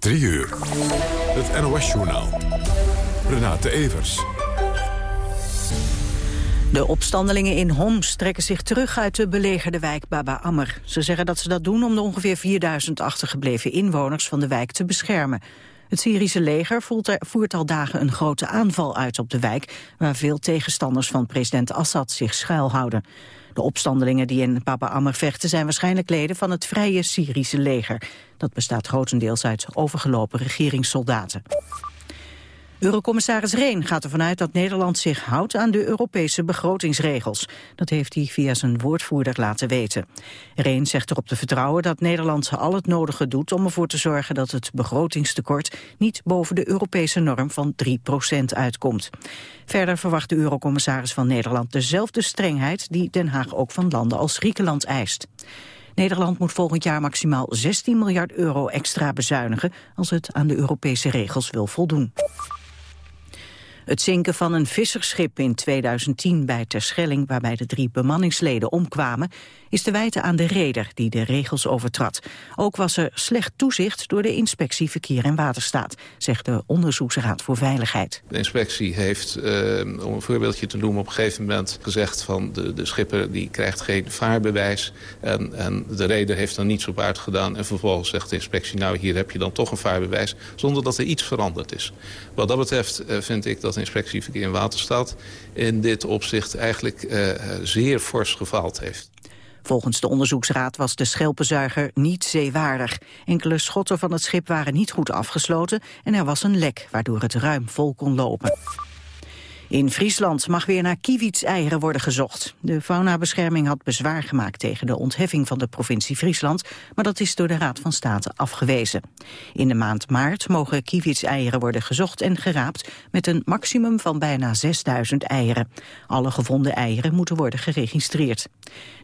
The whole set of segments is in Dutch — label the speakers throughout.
Speaker 1: 3 uur. Het NOS-journaal. Renate Evers.
Speaker 2: De opstandelingen in Homs trekken zich terug uit de belegerde wijk Baba Ammer. Ze zeggen dat ze dat doen om de ongeveer 4000 achtergebleven inwoners van de wijk te beschermen. Het Syrische leger voert al dagen een grote aanval uit op de wijk... waar veel tegenstanders van president Assad zich schuilhouden. De opstandelingen die in Baba Ammer vechten zijn waarschijnlijk leden van het Vrije Syrische leger. Dat bestaat grotendeels uit overgelopen regeringssoldaten. Eurocommissaris Reen gaat ervan uit dat Nederland zich houdt aan de Europese begrotingsregels. Dat heeft hij via zijn woordvoerder laten weten. Reen zegt erop te vertrouwen dat Nederland al het nodige doet om ervoor te zorgen dat het begrotingstekort niet boven de Europese norm van 3% uitkomt. Verder verwacht de Eurocommissaris van Nederland dezelfde strengheid die Den Haag ook van landen als Griekenland eist. Nederland moet volgend jaar maximaal 16 miljard euro extra bezuinigen als het aan de Europese regels wil voldoen. Het zinken van een visserschip in 2010 bij Terschelling... waarbij de drie bemanningsleden omkwamen... is te wijten aan de reder die de regels overtrad. Ook was er slecht toezicht door de inspectie Verkeer en Waterstaat... zegt de Onderzoeksraad voor Veiligheid.
Speaker 3: De inspectie heeft, eh, om een voorbeeldje te noemen... op een gegeven moment gezegd van de, de schipper die krijgt geen vaarbewijs... En, en de reder heeft er niets op uitgedaan... en vervolgens zegt de inspectie, nou hier heb je dan toch een vaarbewijs... zonder dat er iets veranderd is. Wat dat betreft uh, vind ik dat inspectie Verkeer en Waterstaat... in dit opzicht eigenlijk uh, zeer fors gefaald heeft.
Speaker 2: Volgens de onderzoeksraad was de schelpenzuiger niet zeewaardig. Enkele schotten van het schip waren niet goed afgesloten... en er was een lek, waardoor het ruim vol kon lopen. In Friesland mag weer naar kiewitseieren worden gezocht. De faunabescherming had bezwaar gemaakt tegen de ontheffing van de provincie Friesland, maar dat is door de Raad van State afgewezen. In de maand maart mogen kiewitseieren worden gezocht en geraapt met een maximum van bijna 6000 eieren. Alle gevonden eieren moeten worden geregistreerd.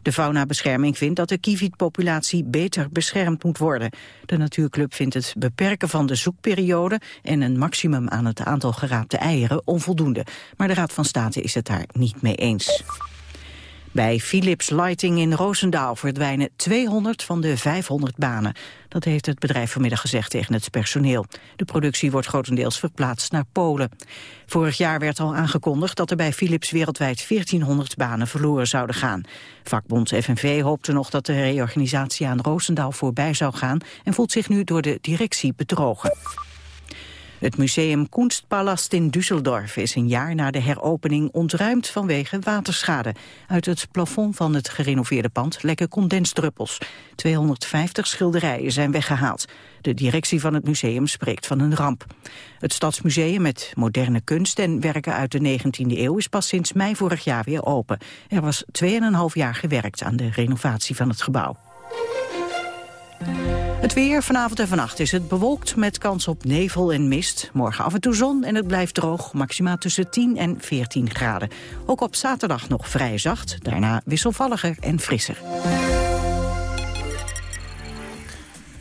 Speaker 2: De faunabescherming vindt dat de kievietpopulatie beter beschermd moet worden. De Natuurclub vindt het beperken van de zoekperiode en een maximum aan het aantal geraapte eieren onvoldoende. Maar de Raad van State is het daar niet mee eens. Bij Philips Lighting in Roosendaal verdwijnen 200 van de 500 banen. Dat heeft het bedrijf vanmiddag gezegd tegen het personeel. De productie wordt grotendeels verplaatst naar Polen. Vorig jaar werd al aangekondigd dat er bij Philips wereldwijd 1400 banen verloren zouden gaan. Vakbond FNV hoopte nog dat de reorganisatie aan Roosendaal voorbij zou gaan... en voelt zich nu door de directie bedrogen. Het museum Kunstpalast in Düsseldorf is een jaar na de heropening ontruimd vanwege waterschade. Uit het plafond van het gerenoveerde pand lekken condensdruppels. 250 schilderijen zijn weggehaald. De directie van het museum spreekt van een ramp. Het Stadsmuseum met moderne kunst en werken uit de 19e eeuw is pas sinds mei vorig jaar weer open. Er was 2,5 jaar gewerkt aan de renovatie van het gebouw. Het weer vanavond en vannacht is het bewolkt met kans op nevel en mist. Morgen af en toe zon en het blijft droog, maximaal tussen 10 en 14 graden. Ook op zaterdag nog vrij zacht, daarna wisselvalliger en frisser.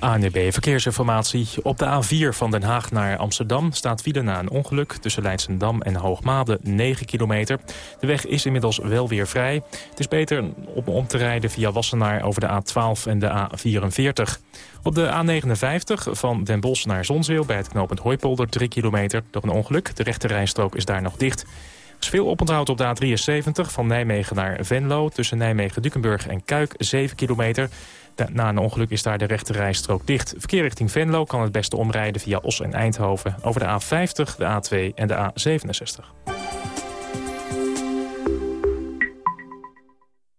Speaker 4: ANB Verkeersinformatie. Op de A4 van Den Haag naar Amsterdam staat file na een ongeluk... tussen Leidsendam en Hoogmade 9 kilometer. De weg is inmiddels wel weer vrij. Het is beter om om te rijden via Wassenaar over de A12 en de A44. Op de A59 van Den Bosch naar Zonzeel bij het knooppunt Hooipolder 3 kilometer door een ongeluk. De rechterrijstrook is daar nog dicht. Is veel oponthoud op de A73 van Nijmegen naar Venlo... tussen Nijmegen-Dukenburg en Kuik 7 kilometer... Na een ongeluk is daar de rechte rijstrook dicht. Verkeer richting Venlo kan het beste omrijden via Os en Eindhoven... over de A50, de A2 en de A67.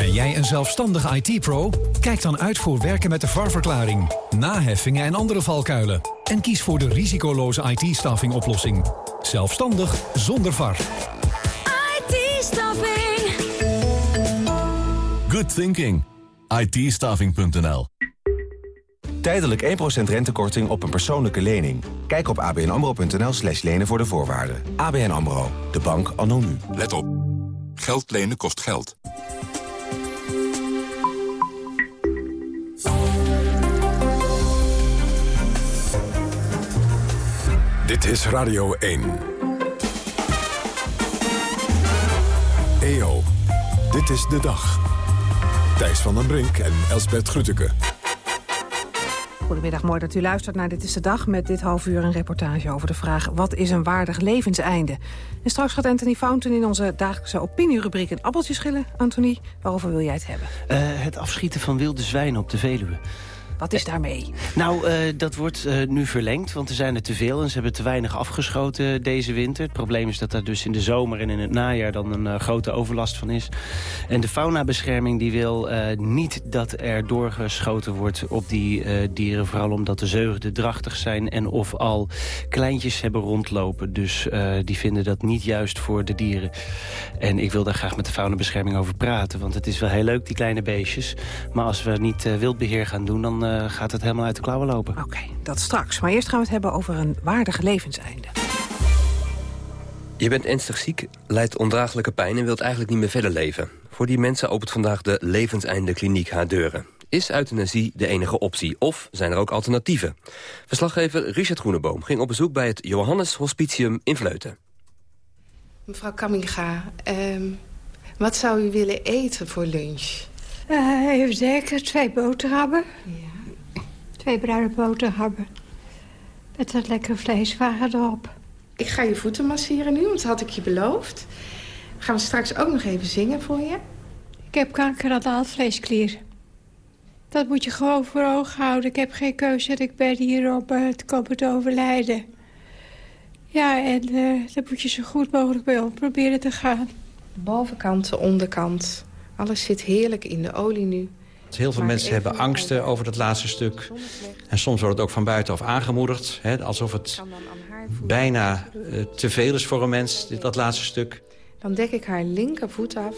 Speaker 5: Ben jij een zelfstandige IT-pro? Kijk dan uit voor werken met de VAR-verklaring, naheffingen en andere valkuilen. En kies voor de risicoloze IT-staffing oplossing. Zelfstandig zonder VAR.
Speaker 6: IT-staffing.
Speaker 7: Good thinking. it
Speaker 8: Tijdelijk 1% rentekorting op een persoonlijke lening. Kijk op abnamro.nl slash lenen voor de voorwaarden. ABN AMRO. De bank anno nu.
Speaker 1: Let op. Geld lenen kost geld. Dit is Radio 1. EO, dit is de dag. Thijs van den Brink en Elsbert Grütke.
Speaker 6: Goedemiddag, mooi dat u luistert naar Dit is de Dag... met dit half uur een reportage over de vraag... wat is een waardig levenseinde? En straks gaat Anthony Fountain in onze dagelijkse opinierubriek... een appeltje schillen. Anthony, waarover wil jij het hebben?
Speaker 9: Uh, het afschieten van wilde zwijnen op de Veluwe.
Speaker 6: Wat is daarmee?
Speaker 9: Nou, uh, dat wordt uh, nu verlengd, want er zijn er te veel... en ze hebben te weinig afgeschoten deze winter. Het probleem is dat daar dus in de zomer en in het najaar... dan een uh, grote overlast van is. En de faunabescherming die wil niet dat er doorgeschoten wordt op die dieren... vooral omdat de zeugden drachtig zijn... en of al kleintjes hebben rondlopen. Dus die vinden dat niet juist voor de dieren. En ik wil daar graag met de faunabescherming over praten... want het is wel heel leuk, die kleine beestjes. Maar als we niet wildbeheer gaan doen... dan uh, gaat het helemaal uit de klauwen lopen.
Speaker 6: Oké, okay, dat straks. Maar eerst gaan we het hebben over een waardig levenseinde.
Speaker 10: Je bent ernstig ziek, lijdt ondraaglijke pijn en wilt eigenlijk niet meer verder leven. Voor die mensen opent vandaag de Levenseinde Kliniek haar deuren. Is euthanasie de enige optie? Of zijn er ook alternatieven? Verslaggever Richard Groeneboom ging op bezoek bij het Johannes Hospitium in Vleuten.
Speaker 11: Mevrouw Kamminga, uh, wat zou u willen eten voor lunch?
Speaker 12: Uh, even denken, twee boterhammen. Ja. Twee bruine boterhammen. Met dat lekker vleeswagen erop.
Speaker 11: Ik ga je voeten masseren nu, want dat had ik je beloofd. Gaan we straks ook nog even zingen voor je?
Speaker 12: Ik heb kanker aan de alvleesklier. Dat moet je gewoon voor ogen houden. Ik heb geen keuze ik ben hier om uh, te komen te overlijden. Ja, en uh, daar moet je zo goed mogelijk bij om proberen te gaan.
Speaker 11: De bovenkant, de onderkant. Alles zit heerlijk in de olie nu.
Speaker 13: Heel veel mensen hebben angsten over dat laatste stuk. En soms wordt het ook van buitenaf aangemoedigd. Hè, alsof het bijna uh, te veel is voor een mens, dit, dat laatste stuk.
Speaker 11: Dan dek ik haar linkervoet af.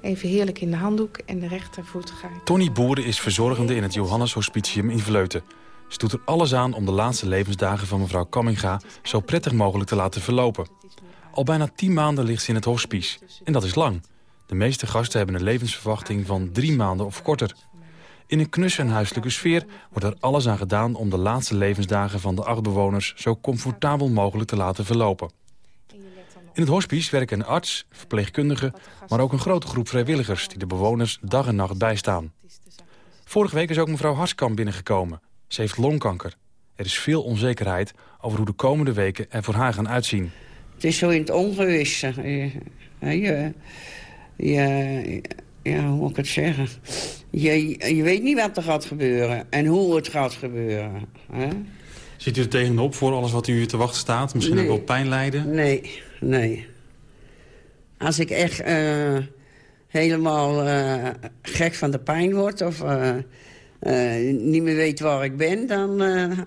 Speaker 11: Even heerlijk in de handdoek en de rechtervoet ga ik...
Speaker 14: Tony Boeren is verzorgende in het Johannes Hospitium in Vleuten. Ze doet er alles aan om de laatste levensdagen van mevrouw Kamminga... zo prettig mogelijk te laten verlopen. Al bijna tien maanden ligt ze in het hospice. En dat is lang. De meeste gasten hebben een levensverwachting van drie maanden of korter. In een knusse en huiselijke sfeer wordt er alles aan gedaan... om de laatste levensdagen van de acht bewoners zo comfortabel mogelijk te laten verlopen. In het hospice werken een arts, verpleegkundigen... maar ook een grote groep vrijwilligers die de bewoners dag en nacht bijstaan. Vorige week is ook mevrouw Harskamp binnengekomen. Ze heeft longkanker. Er is veel onzekerheid over hoe de komende weken er voor haar gaan uitzien.
Speaker 15: Het is zo in het ongewisse. Je, ja, hoe moet ik het zeggen? Je, je weet niet wat er gaat gebeuren en hoe het gaat gebeuren. Hè?
Speaker 14: Ziet u er tegenop voor alles wat u te wachten staat? Misschien ook wel pijn lijden?
Speaker 15: Nee, nee. Als ik echt uh, helemaal uh, gek van de pijn word... of uh, niet meer weet waar ik ben, dan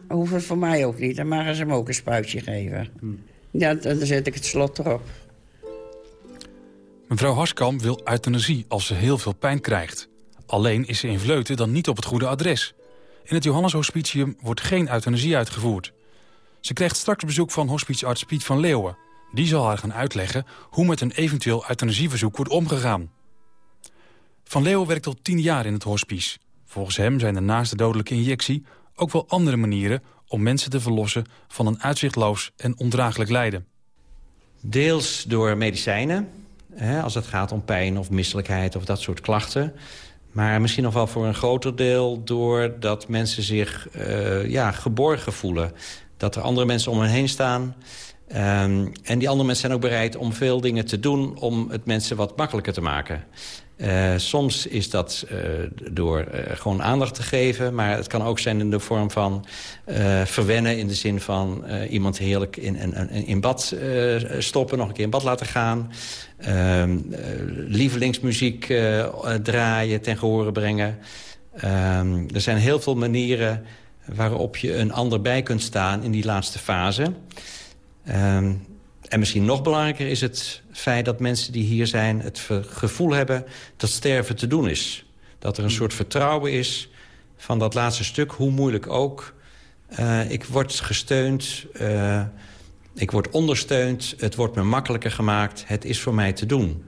Speaker 15: hoeft het voor mij ook niet. Dan mogen ze hem ook een spuitje geven. Hm. Ja, dan zet ik het slot erop.
Speaker 14: Mevrouw Harskamp wil euthanasie als ze heel veel pijn krijgt. Alleen is ze in Vleuten dan niet op het goede adres. In het Johannes Hospitium wordt geen euthanasie uitgevoerd. Ze krijgt straks bezoek van hospicearts Piet van Leeuwen. Die zal haar gaan uitleggen hoe met een eventueel euthanasieverzoek wordt omgegaan. Van Leeuwen werkt al tien jaar in het hospice. Volgens hem zijn er naast de dodelijke injectie ook wel andere manieren om mensen te verlossen van een uitzichtloos en ondraaglijk lijden.
Speaker 13: Deels door medicijnen, Hè, als het gaat om pijn of misselijkheid of dat soort klachten. Maar misschien nog wel voor een groter deel doordat mensen zich uh, ja, geborgen voelen. Dat er andere mensen om hen heen staan. Um, en die andere mensen zijn ook bereid om veel dingen te doen... om het mensen wat makkelijker te maken. Uh, soms is dat uh, door uh, gewoon aandacht te geven. Maar het kan ook zijn in de vorm van verwennen. In de zin van iemand heerlijk in, in, in bad stoppen. Nog een keer in bad laten gaan. Ehm, lievelingsmuziek draaien, ten gehore brengen. Ehm, er zijn heel veel manieren waarop je een ander bij kunt staan in die laatste fase. Um, en misschien nog belangrijker is het feit dat mensen die hier zijn... het gevoel hebben dat sterven te doen is. Dat er een soort vertrouwen is van dat laatste stuk, hoe moeilijk ook. Uh, ik word gesteund uh, Ik word ondersteund, het wordt me makkelijker gemaakt, het is voor mij te doen.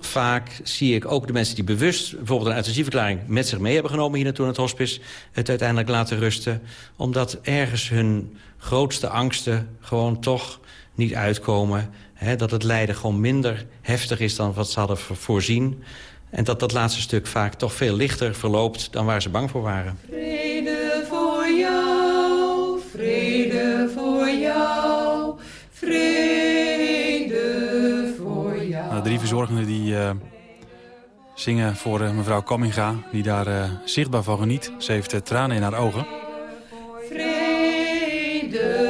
Speaker 13: Vaak zie ik ook de mensen die bewust bijvoorbeeld een euthanasieverklaring met zich mee hebben genomen hier naartoe in het hospice, het uiteindelijk laten rusten. Omdat ergens hun grootste angsten gewoon toch niet uitkomen. Hè, dat het lijden gewoon minder heftig is dan wat ze hadden voorzien. En dat dat laatste stuk vaak toch veel lichter verloopt dan waar ze bang voor waren.
Speaker 16: Vrede voor jou, vrede voor jou, vrede voor jou.
Speaker 14: Nou, de drie verzorgenden die uh, zingen voor uh, mevrouw Kamminga, die daar uh, zichtbaar van geniet. Ze heeft tranen in haar ogen.
Speaker 16: Vrede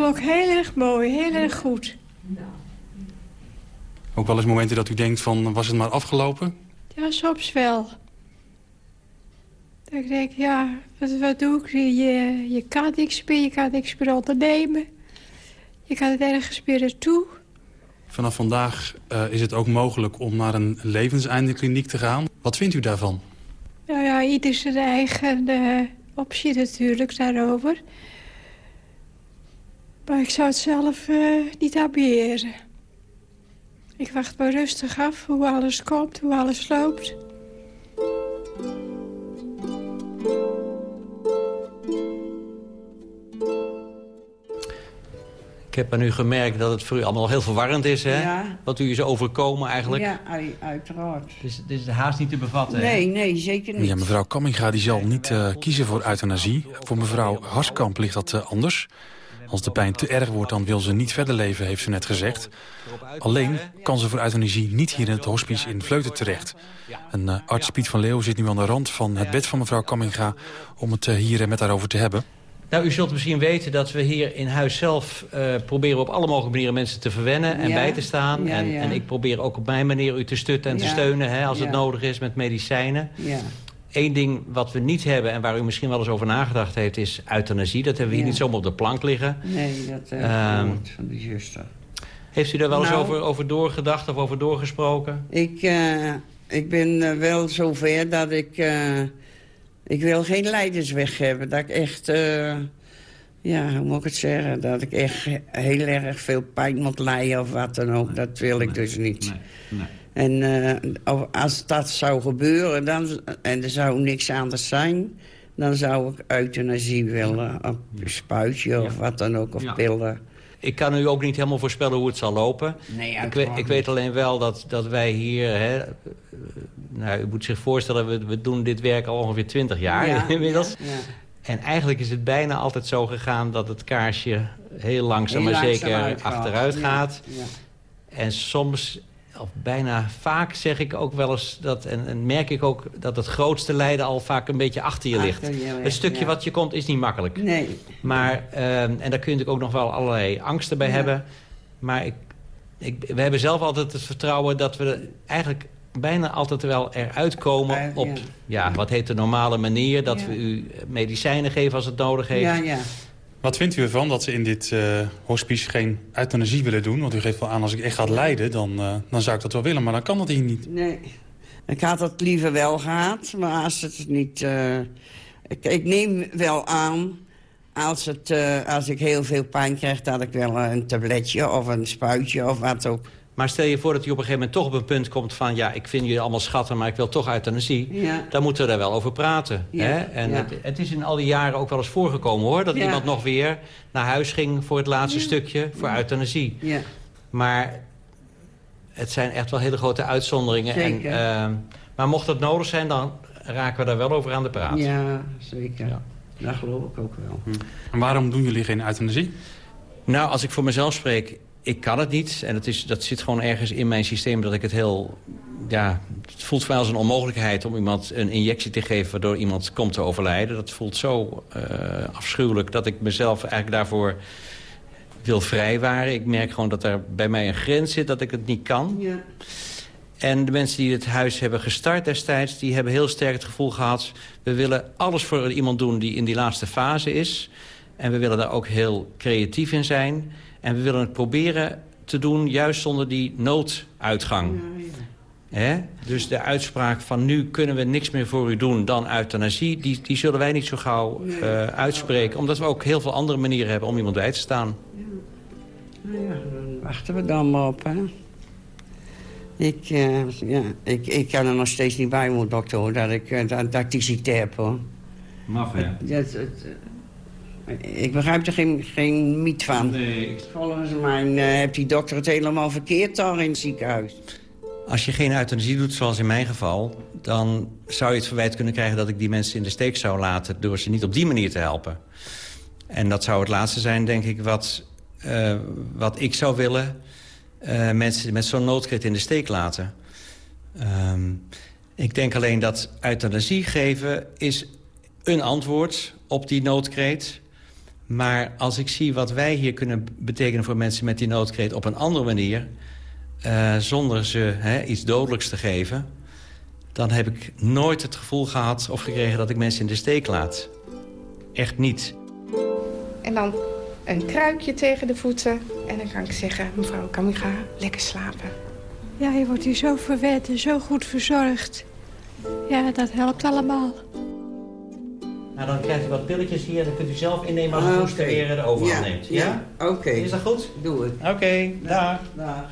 Speaker 12: Klok heel erg mooi, heel erg goed.
Speaker 14: Ook wel eens momenten dat u denkt van, was het maar afgelopen?
Speaker 12: Ja, soms wel. Dat ik denk, ja, wat, wat doe ik? Je, je kan niks meer, je kan niks meer ondernemen. Je kan het ergens meer naartoe.
Speaker 14: Vanaf vandaag uh, is het ook mogelijk om naar een levenseindekliniek te gaan. Wat vindt u daarvan?
Speaker 12: Nou ja, ieder zijn eigen uh, optie natuurlijk daarover. Maar ik zou het zelf uh, niet ambiëren. Ik wacht maar rustig af hoe alles komt, hoe alles loopt.
Speaker 13: Ik heb aan u gemerkt dat het voor u allemaal heel verwarrend is, hè?
Speaker 17: Ja.
Speaker 13: Wat u is overkomen eigenlijk.
Speaker 17: Ja, uiteraard.
Speaker 13: Dus het is haast niet te bevatten,
Speaker 17: Nee, nee, zeker niet.
Speaker 14: Ja, mevrouw Kamminga die zal niet uh, kiezen voor euthanasie. Voor mevrouw Harskamp ligt dat uh, anders. Als de pijn te erg wordt, dan wil ze niet verder leven, heeft ze net gezegd. Alleen kan ze voor euthanasie niet hier in het hospice in Vleuten terecht. En uh, arts Piet van Leeuw zit nu aan de rand van het bed van mevrouw Kamminga... om het uh, hier met haar over te hebben.
Speaker 13: Nou, u zult misschien weten dat we hier in huis zelf uh, proberen op alle mogelijke manieren mensen te verwennen en
Speaker 17: Ja.
Speaker 13: bij te staan.
Speaker 17: Ja,
Speaker 13: en,
Speaker 17: ja.
Speaker 13: en ik probeer ook op mijn manier u te stutten en te steunen hè, als het nodig is met medicijnen. Eén ding wat we niet hebben en waar u misschien wel eens over nagedacht heeft... is euthanasie. Dat hebben we hier
Speaker 17: Ja.
Speaker 13: niet zomaar op de plank liggen.
Speaker 17: Nee, dat heb ik
Speaker 13: Ehm,
Speaker 17: gehoord van de zuster.
Speaker 13: Heeft u daar wel eens
Speaker 17: Nou.
Speaker 13: over, over doorgedacht of over doorgesproken?
Speaker 17: Ik, eh, ik ben eh, wel zover dat ik... eh, ik wil geen leidersweg hebben. Dat ik echt... eh, ja, hoe moet ik het zeggen? Dat ik echt heel erg veel pijn moet lijden of wat dan ook. Dat wil ik dus niet. En eh, als dat zou gebeuren dan, en er zou niks anders zijn... dan zou ik euthanasie willen. Een spuitje of wat dan ook, of pillen.
Speaker 13: Ik kan u ook niet helemaal voorspellen hoe het zal lopen.
Speaker 17: Nee,
Speaker 13: ik, weet, ik weet alleen wel dat, dat wij hier... Hè, nou, u moet zich voorstellen, we, we doen dit werk al ongeveer 20 jaar
Speaker 17: Ja,
Speaker 13: inmiddels.
Speaker 17: ja, ja.
Speaker 13: En eigenlijk is het bijna altijd zo gegaan dat het kaarsje heel langzaam maar zeker achteruit gaat.
Speaker 17: ja.
Speaker 13: En soms, of bijna vaak zeg ik ook wel eens... Dat, en, en merk ik ook dat het grootste lijden al vaak een beetje achter je
Speaker 17: Achter
Speaker 13: ligt.
Speaker 17: je
Speaker 13: het stukje
Speaker 17: ja.
Speaker 13: wat je komt is niet makkelijk.
Speaker 17: Nee.
Speaker 13: Maar, ehm, en daar kun je natuurlijk ook nog wel allerlei angsten bij
Speaker 17: Ja.
Speaker 13: hebben. Maar ik, ik, we hebben zelf altijd het vertrouwen dat we eigenlijk bijna altijd wel eruit komen op,
Speaker 17: ja.
Speaker 13: ja. wat heet de normale manier. Dat
Speaker 17: Ja.
Speaker 13: we u medicijnen geven als het nodig heeft.
Speaker 17: Ja, ja.
Speaker 14: Wat vindt u ervan dat ze in dit eh, hospice geen euthanasie willen doen? Want u geeft wel aan, als ik echt ga lijden, dan, eh, dan zou ik dat wel willen. Maar dan kan dat hier niet.
Speaker 17: Nee. Ik had het liever wel gehad, maar als het niet... eh, ik, neem wel aan, als, het, als ik heel veel pijn krijg... dat ik wel een tabletje of een spuitje of wat ook.
Speaker 13: Maar stel je voor dat u op een gegeven moment toch op een punt komt van... ja, ik vind jullie allemaal schatten, maar ik wil toch euthanasie.
Speaker 17: Ja.
Speaker 13: Dan moeten we daar wel over praten.
Speaker 17: Ja,
Speaker 13: Hè? En
Speaker 17: ja.
Speaker 13: het, het is in al die jaren ook wel eens voorgekomen, hoor. Dat
Speaker 17: Ja.
Speaker 13: iemand nog weer naar huis ging voor het laatste
Speaker 17: Ja.
Speaker 13: stukje, voor
Speaker 17: Ja.
Speaker 13: euthanasie.
Speaker 17: Ja.
Speaker 13: Maar het zijn echt wel hele grote uitzonderingen.
Speaker 17: Zeker.
Speaker 13: En, ehm, maar mocht dat nodig zijn, dan raken we daar wel over aan de praat.
Speaker 17: Ja, zeker. Dat geloof ik ook wel.
Speaker 14: En waarom doen jullie geen euthanasie?
Speaker 13: Nou, als ik voor mezelf spreek, ik kan het niet. En het is, dat zit gewoon ergens in mijn systeem dat ik het heel... Ja, het voelt voor mij als een onmogelijkheid om iemand een injectie te geven... waardoor iemand komt te overlijden. Dat voelt zo eh, afschuwelijk dat ik mezelf eigenlijk daarvoor wil vrijwaren. Ik merk gewoon dat er bij mij een grens zit dat ik het niet kan.
Speaker 17: Ja.
Speaker 13: En de mensen die het huis hebben gestart destijds... die hebben heel sterk het gevoel gehad... we willen alles voor iemand doen die in die laatste fase is. En we willen daar ook heel creatief in zijn. En we willen het proberen te doen juist zonder die nooduitgang. Hè? Dus de uitspraak van nu kunnen we niks meer voor u doen dan euthanasie... die, die zullen wij niet zo gauw uh, uitspreken. Omdat we ook heel veel andere manieren hebben om iemand bij te staan.
Speaker 15: Nou ja, dan wachten we dan maar op, hè. Ik, uh, ja, ik, ik kan er nog steeds niet bij, mijn dokter, hoor, dat ik, uh, dat, dat ik die ziekte heb, hoor.
Speaker 13: Hè?
Speaker 15: Het, ik begrijp er geen, geen miet van.
Speaker 13: Nee.
Speaker 15: Volgens mij uh, heeft die dokter het helemaal verkeerd daar in het ziekenhuis.
Speaker 13: Als je geen euthanasie doet, zoals in mijn geval... dan zou je het verwijt kunnen krijgen dat ik die mensen in de steek zou laten... door ze niet op die manier te helpen. En dat zou het laatste zijn, denk ik, wat, uh, wat ik zou willen... Uh, mensen met zo'n noodkreet in de steek laten. Um, ik denk alleen dat euthanasie geven is een antwoord op die noodkreet. Maar als ik zie wat wij hier kunnen betekenen voor mensen met die noodkreet... op een andere manier, uh, zonder ze hè, iets dodelijks te geven... dan heb ik nooit het gevoel gehad of gekregen dat ik mensen in de steek laat. Echt niet.
Speaker 11: En dan een kruikje tegen de voeten. En dan kan ik zeggen, mevrouw Kamiga, lekker slapen.
Speaker 12: Ja, je wordt hier zo verwend en zo goed verzorgd. Ja, dat helpt allemaal.
Speaker 13: Nou, dan krijgt u wat pilletjes hier. Dan kunt u zelf innemen als u okay. moest weer de overhand
Speaker 15: ja,
Speaker 13: neemt. Ja?
Speaker 15: ja? Oké. Okay.
Speaker 13: Is dat goed?
Speaker 15: Doe het.
Speaker 13: Oké, okay, dag.
Speaker 15: Dag.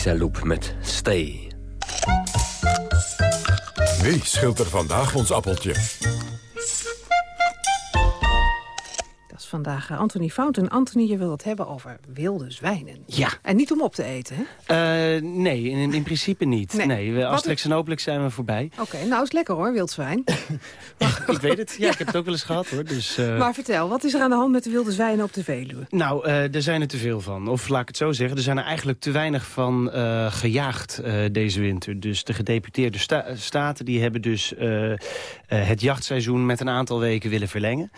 Speaker 10: Lisa met Stay.
Speaker 1: Wie scheelt er vandaag ons appeltje?
Speaker 6: Vandaag eh, Anthony Fountain. Anthony, je wil het hebben over wilde zwijnen.
Speaker 9: Ja.
Speaker 6: En niet om op te eten, hè?
Speaker 9: Eh, nee, in, in principe niet.
Speaker 6: Nee.
Speaker 9: Nee, we, asterix en hopelijk zijn we voorbij.
Speaker 6: Oké, nou is lekker hoor, wild zwijn.
Speaker 9: ik weet het. Ja, ik heb het ook wel eens gehad hoor. Dus, eh,
Speaker 6: Maar vertel, wat is er aan de hand met de wilde zwijnen op de Veluwe?
Speaker 9: Nou, er zijn er te veel van. Of laat ik het zo zeggen, er zijn er eigenlijk te weinig van gejaagd deze winter. Dus de gedeputeerde sta- staten die hebben dus het jachtseizoen met een aantal weken willen verlengen.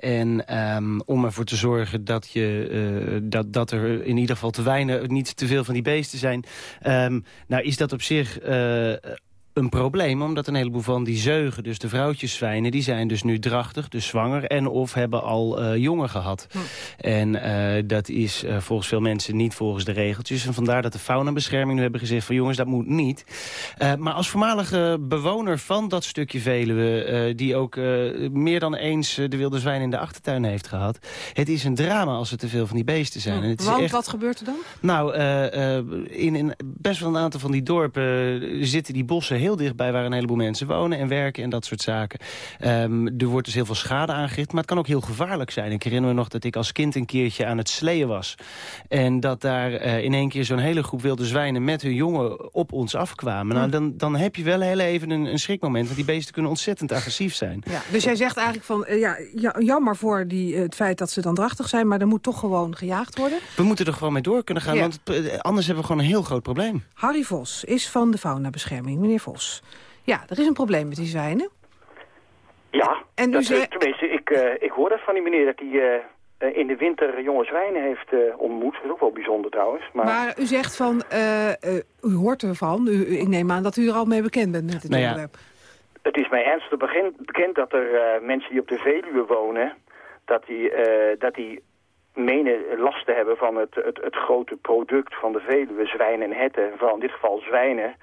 Speaker 9: En ehm, om ervoor te zorgen dat, je, eh, dat, dat er in ieder geval te weinig, niet te veel van die beesten zijn. ehm, nou is dat op zich... eh, een probleem, omdat een heleboel van die zeugen, dus de vrouwtjeszwijnen, die zijn dus nu drachtig, dus zwanger en of hebben al eh, jongen gehad. En eh, dat is eh, volgens veel mensen niet volgens de regeltjes. En vandaar dat de faunabescherming nu hebben gezegd van jongens, dat moet niet. Maar als voormalige bewoner van dat stukje Veluwe, die ook meer dan eens de wilde zwijn in de achtertuin heeft gehad, het is een drama als er te veel van die beesten zijn. En het is
Speaker 6: Want
Speaker 9: echt...
Speaker 6: wat gebeurt er dan?
Speaker 9: Nou, in, in best wel een aantal van die dorpen zitten die bossen heel dichtbij... waar een heleboel mensen wonen en werken en dat soort zaken. Ehm, er wordt dus heel veel schade aangericht, maar het kan ook heel gevaarlijk zijn. Ik herinner me nog dat ik als kind een keertje aan het sleeën was. En dat daar eh, in één keer zo'n hele groep wilde zwijnen... met hun jongen op ons afkwamen. Nou, dan, dan heb je wel heel even een, een schrikmoment... want die beesten kunnen ontzettend agressief zijn.
Speaker 6: Ja, dus jij zegt eigenlijk van, eh, ja, ja, jammer voor die, eh, het feit dat ze dan drachtig zijn... maar er moet toch gewoon gejaagd worden.
Speaker 9: We moeten er gewoon mee door kunnen gaan,
Speaker 6: Ja.
Speaker 9: want anders hebben we gewoon een heel groot probleem.
Speaker 6: Harry Vos is van de faunabescherming. Meneer Vos. Ja, er is een probleem met die zwijnen.
Speaker 18: Ja,
Speaker 6: En u
Speaker 18: dat,
Speaker 6: zei-
Speaker 18: tenminste, ik, eh, ik hoor dat van die meneer dat hij eh, eh, in de winter jonge zwijnen heeft eh, ontmoet. Dat is ook wel bijzonder trouwens. Maar,
Speaker 6: Maar u zegt van, eh, eh, u hoort ervan. U, u- ik neem aan dat u er al mee bekend bent met het
Speaker 18: Nou ja,
Speaker 6: onderwerp.
Speaker 18: het is mij ernstig begin- bekend dat er eh, mensen die op de Veluwe wonen... dat die, eh, dat die menen last te hebben van het, het, het grote product van de Veluwe, zwijnen en herten. Vooral in dit geval zwijnen.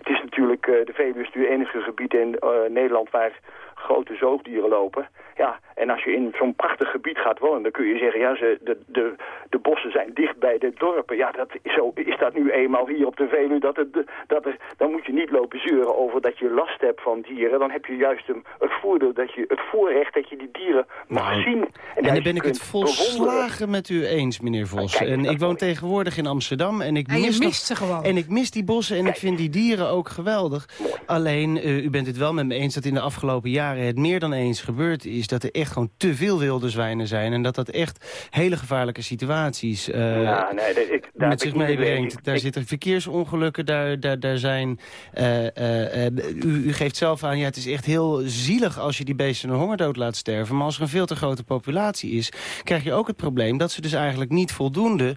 Speaker 18: Het is natuurlijk, eh, de Veluwe is het enige gebied in eh, Nederland waar grote zoogdieren lopen. Ja, en als je in zo'n prachtig gebied gaat wonen, dan kun je zeggen, ja, ze, de, de, de bossen zijn dicht bij de dorpen. Ja, dat, zo is dat nu eenmaal hier op de Veluwe. Dat het, dat er, dan moet je niet lopen zeuren over dat je last hebt van dieren. Dan heb je juist een, het voordeel dat je het voorrecht dat je die dieren mag
Speaker 9: Nou,
Speaker 18: zien.
Speaker 9: En
Speaker 18: dat
Speaker 9: dan ben ik het volslagen met u eens, meneer Vos.
Speaker 18: kijk,
Speaker 9: en ik woon tegenwoordig in Amsterdam en ik
Speaker 6: En je
Speaker 9: mis, nog-
Speaker 6: ze gewoon.
Speaker 9: En ik mis die bossen en ik vind die dieren ook geweldig. Alleen, eh, u bent het wel met me eens dat in de afgelopen jaren het meer dan eens gebeurd is... dat er echt gewoon te veel wilde zwijnen zijn. En dat dat echt hele gevaarlijke situaties eh,
Speaker 18: Ja, nee, ik, daar
Speaker 9: met zich meebrengt. Daar zitten verkeersongelukken, daar, daar, daar zijn... eh, eh, u, u geeft zelf aan, ja, het is echt heel zielig als je die beesten een hongerdood laat sterven. Maar als er een veel te grote populatie is, krijg je ook het probleem... dat ze dus eigenlijk niet voldoende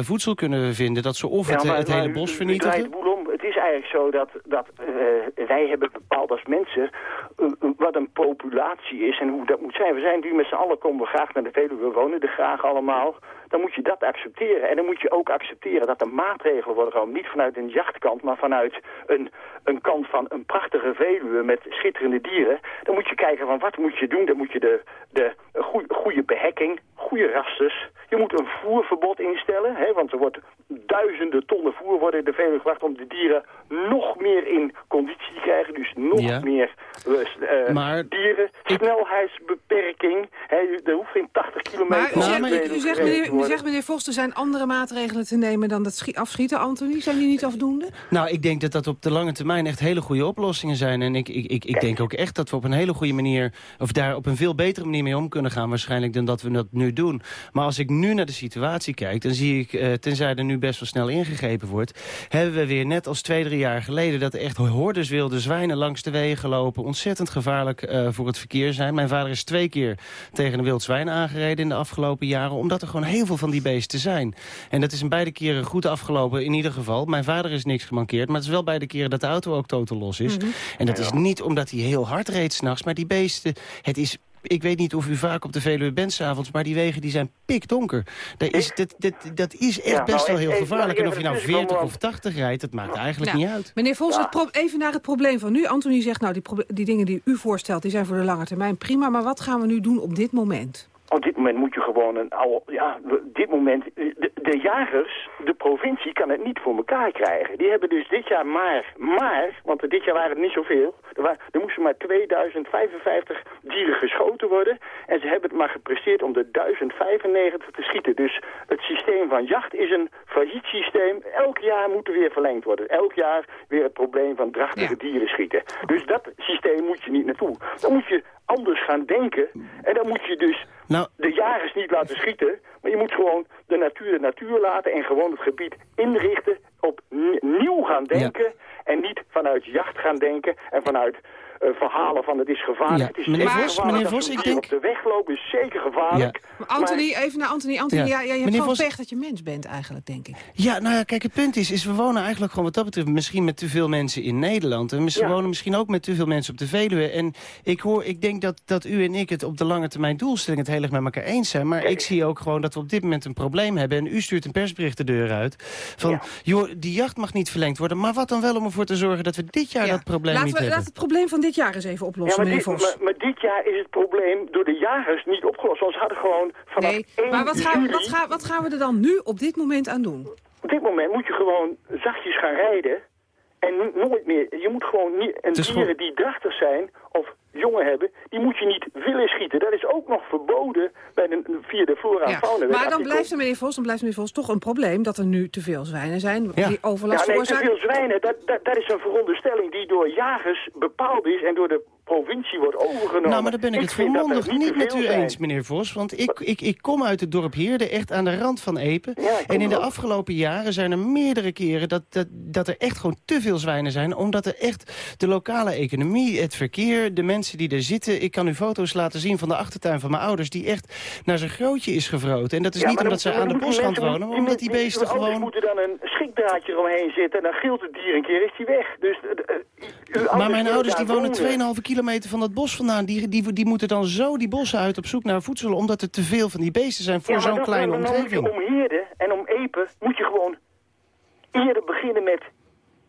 Speaker 9: voedsel kunnen vinden. Dat ze of het,
Speaker 18: Ja, maar-
Speaker 9: het
Speaker 18: maar
Speaker 9: hele bos vernietigen...
Speaker 18: is eigenlijk zo dat, dat eh, wij hebben bepaald als mensen eh, wat een populatie is en hoe dat moet zijn. We zijn nu met z'n allen komen we graag naar de Veluwe, we wonen er graag allemaal. Dan moet je dat accepteren. En dan moet je ook accepteren dat er maatregelen worden genomen. Niet vanuit een jachtkant, maar vanuit een, een kant van een prachtige Veluwe met schitterende dieren. Dan moet je kijken van wat moet je doen. Dan moet je de, de goede, behekking, goede rasters. Je moet een voerverbod instellen, hè, want er wordt duizenden tonnen voer worden in de Veluwe gebracht om de dieren nog meer in conditie te krijgen. Dus nog
Speaker 9: Ja.
Speaker 18: meer eh, eh,
Speaker 9: Maar
Speaker 18: dieren, snelheidsbeperking. Hè, er hoeft geen 80 kilometer
Speaker 6: Maar
Speaker 18: Veluwe
Speaker 6: u, zegt, meneer, u zegt, meneer Vos, er zijn andere maatregelen te nemen dan dat schi- afschieten, Anthony. Zijn die niet afdoende?
Speaker 9: Nou, ik denk dat dat op de lange termijn echt hele goede oplossingen zijn. En ik, ik, ik, ik denk ook echt dat we op een hele goede manier... of daar op een veel betere manier mee om kunnen gaan waarschijnlijk... dan dat we dat nu doen. Maar als ik nu naar de situatie kijk... dan zie ik, eh, tenzij er nu best wel snel ingegrepen wordt... hebben we weer net als twee, drie jaar geleden... dat er echt hordes wilde zwijnen langs de wegen lopen. Ontzettend gevaarlijk eh, voor het verkeer zijn. Mijn vader is twee keer tegen een wild zwijn aangereden in de afgelopen jaren... omdat er gewoon heel veel van die beesten zijn. En dat is in beide keren goed afgelopen in ieder geval. Mijn vader is niks gemankeerd, maar het is wel beide keren dat de auto ook totaal los is. En dat is niet omdat hij heel hard reed s'nachts, maar die beesten... Het is ik weet niet of u vaak op de Veluwe bent s'avonds, maar die wegen die zijn pikdonker. Dat is, dat, dat, dat is echt
Speaker 18: Ja,
Speaker 9: best
Speaker 18: nou,
Speaker 9: wel heel
Speaker 18: even-
Speaker 9: gevaarlijk. En of je nou
Speaker 18: tussenkomen,
Speaker 9: 40
Speaker 18: want-
Speaker 9: of 80 rijdt, dat maakt eigenlijk
Speaker 6: Nou,
Speaker 9: niet uit.
Speaker 6: Meneer Vos, even naar het probleem van nu. Anthony zegt, nou, die, die dingen die u voorstelt... die zijn voor de lange termijn prima. Maar wat gaan we nu doen op dit moment?
Speaker 18: Op dit moment moet je gewoon een oude... Ja, dit moment... De, de jagers, de provincie, kan het niet voor elkaar krijgen. Die hebben dus dit jaar maar, maar, want dit jaar waren het niet zoveel. Er, waren, er moesten maar 2055 dieren geschoten worden. En ze hebben het maar gepresteerd om de 1095 te schieten. Dus het systeem van jacht is een failliet systeem. Elk jaar moet er weer verlengd worden. Elk jaar weer het probleem van drachtige dieren schieten. Dus dat systeem moet je niet naartoe. Dan moet je anders gaan denken. En dan moet je dus
Speaker 9: Nou-
Speaker 18: de jagers niet laten schieten. Maar je moet gewoon de natuur de natuur laten en gewoon het gebied inrichten op nieuw gaan denken. En niet vanuit jacht gaan denken en vanuit eh, verhalen van het is gevaarlijk.
Speaker 9: Ja,
Speaker 18: Het is
Speaker 9: meneer Vos, meneer Vos, ik denk-
Speaker 18: op de weg lopen is zeker gevaarlijk.
Speaker 6: Maar Anthony, even naar Anthony. Anthony,
Speaker 9: Ja.
Speaker 6: ja. Ja, je hebt
Speaker 9: Meneer
Speaker 6: gewoon
Speaker 9: Vos-
Speaker 6: pech dat je mens bent eigenlijk, denk ik.
Speaker 9: Ja, nou ja, kijk, het punt is, is we wonen eigenlijk gewoon wat dat betreft... misschien met te veel mensen in Nederland. En we
Speaker 18: Ja.
Speaker 9: wonen misschien ook met te veel mensen op de Veluwe. En ik, hoor, ik denk dat, dat u en ik het op de lange termijn doelstelling... het heel erg met elkaar eens zijn. Maar ik zie ook gewoon dat we op dit moment een probleem hebben. En u stuurt een persbericht de deur uit. Van, joh, die jacht mag niet verlengd worden. Maar wat dan wel om ervoor te zorgen dat we dit jaar dat probleem
Speaker 6: Laten
Speaker 9: niet
Speaker 6: we
Speaker 9: hebben?
Speaker 6: laten het probleem van dit jaar eens even oplossen,
Speaker 18: Ja, maar
Speaker 6: meneer
Speaker 18: dit, maar, maar dit jaar is het probleem door de jagers niet opgelost. Want ze hadden gewoon vanaf
Speaker 6: Nee,
Speaker 18: 1
Speaker 6: maar wat gaan, wat, gaan, wat gaan we er dan nu op dit moment aan doen?
Speaker 18: Op dit moment moet je gewoon zachtjes gaan rijden. En no- nooit meer. Je moet gewoon niet... En
Speaker 9: Het
Speaker 18: dieren die drachtig zijn of jongen hebben, die moet je niet willen schieten. Dat is ook nog verboden bij de, via de flora en
Speaker 6: Ja.
Speaker 18: fauna.
Speaker 6: Maar dan blijft er, meneer Vos, dan blijft meneer Vos toch een probleem... dat er nu te veel zwijnen zijn die overlast
Speaker 18: ja, nee, te veel zwijnen, dat, dat, dat is een veronderstelling die door jagers bepaald is en door de provincie wordt overgenomen.
Speaker 9: Nou, maar daar ben ik, het volmondig
Speaker 18: niet
Speaker 9: met u
Speaker 18: zijn.
Speaker 9: eens, meneer Vos. Want ik, ik, ik kom uit het dorp Heerde, echt aan de rand van Epen. en in de afgelopen jaren zijn er meerdere keren dat, dat, dat er echt gewoon te veel zwijnen zijn. Omdat er echt de lokale economie, het verkeer, de mensen die er zitten... Ik kan u foto's laten zien van de achtertuin van mijn ouders... die echt naar zijn grootje is gevroten. En dat is
Speaker 18: Ja,
Speaker 9: niet omdat
Speaker 18: dan-
Speaker 9: ze aan de bosrand wonen... maar omdat die beesten gewoon...
Speaker 18: moeten dan een schrikdraadje eromheen zitten... en dan gilt het dier een keer, is die weg. Dus, eh, eh,
Speaker 9: Maar mijn ouders die wonen. 2,5 kilometer van dat bos vandaan. Die, die, die moeten dan zo die bossen uit op zoek naar voedsel... omdat er te veel van die beesten zijn voor
Speaker 18: Ja,
Speaker 9: zo'n kleine
Speaker 18: dan- dan moet je
Speaker 9: omgeving.
Speaker 18: Om Heerden en om Epen moet je gewoon eerder beginnen met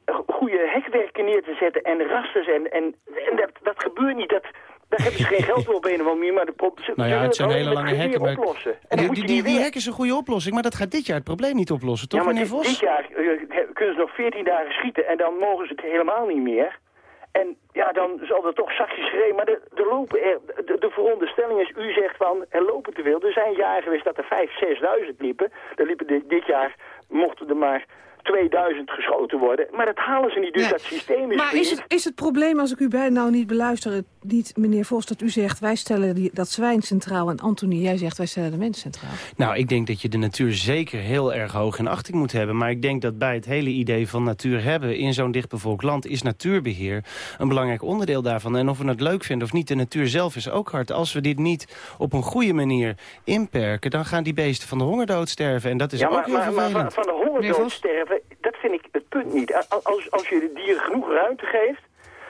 Speaker 18: eh, goede hekwerken neer te zetten en rasters. En, en, en dat, dat gebeurt niet. Dat, daar hebben ze geen geld voor op een of andere manier. Maar de ze
Speaker 9: Nou ja, het zijn hele lange hekken. Maar...
Speaker 18: oplossen. En
Speaker 9: Die,
Speaker 18: moet
Speaker 9: die,
Speaker 18: je
Speaker 9: die, die hek is een goede oplossing, maar dat gaat dit jaar het probleem niet oplossen. Toch,
Speaker 18: ja, maar
Speaker 9: meneer
Speaker 18: dit,
Speaker 9: Vos?
Speaker 18: dit jaar eh, kunnen ze nog 14 dagen schieten en dan mogen ze het helemaal niet meer. En ja, dan zal er toch zachtjes gereden. Maar er, er lopen er, de, de veronderstelling is, u zegt van, er lopen te veel. Er zijn jaren geweest dat er 5.000, 6.000 liepen. Er liepen dit, dit jaar, mochten er maar 2000 geschoten worden. Maar dat halen ze niet, dus
Speaker 6: Nee.
Speaker 18: dat systeem is
Speaker 6: Maar is het, is het probleem, als ik u bij nou niet beluister... het niet, meneer Vos, dat u zegt... wij stellen die, dat zwijn centraal en Anthony, jij zegt... wij stellen de mens centraal.
Speaker 9: Nou, ik denk dat je de natuur zeker heel erg hoog in achting moet hebben. Maar ik denk dat bij het hele idee van natuur hebben... in zo'n dichtbevolkt land is natuurbeheer een belangrijk onderdeel daarvan. En of we het leuk vinden of niet, de natuur zelf is ook hard. Als we dit niet op een goede manier inperken... dan gaan die beesten van de hongerdood sterven. En dat is
Speaker 18: ja,
Speaker 9: ook
Speaker 18: maar,
Speaker 9: heel
Speaker 18: maar, maar van de hongerdood sterven, dat vind ik het punt niet. Als, als je de dieren genoeg ruimte geeft,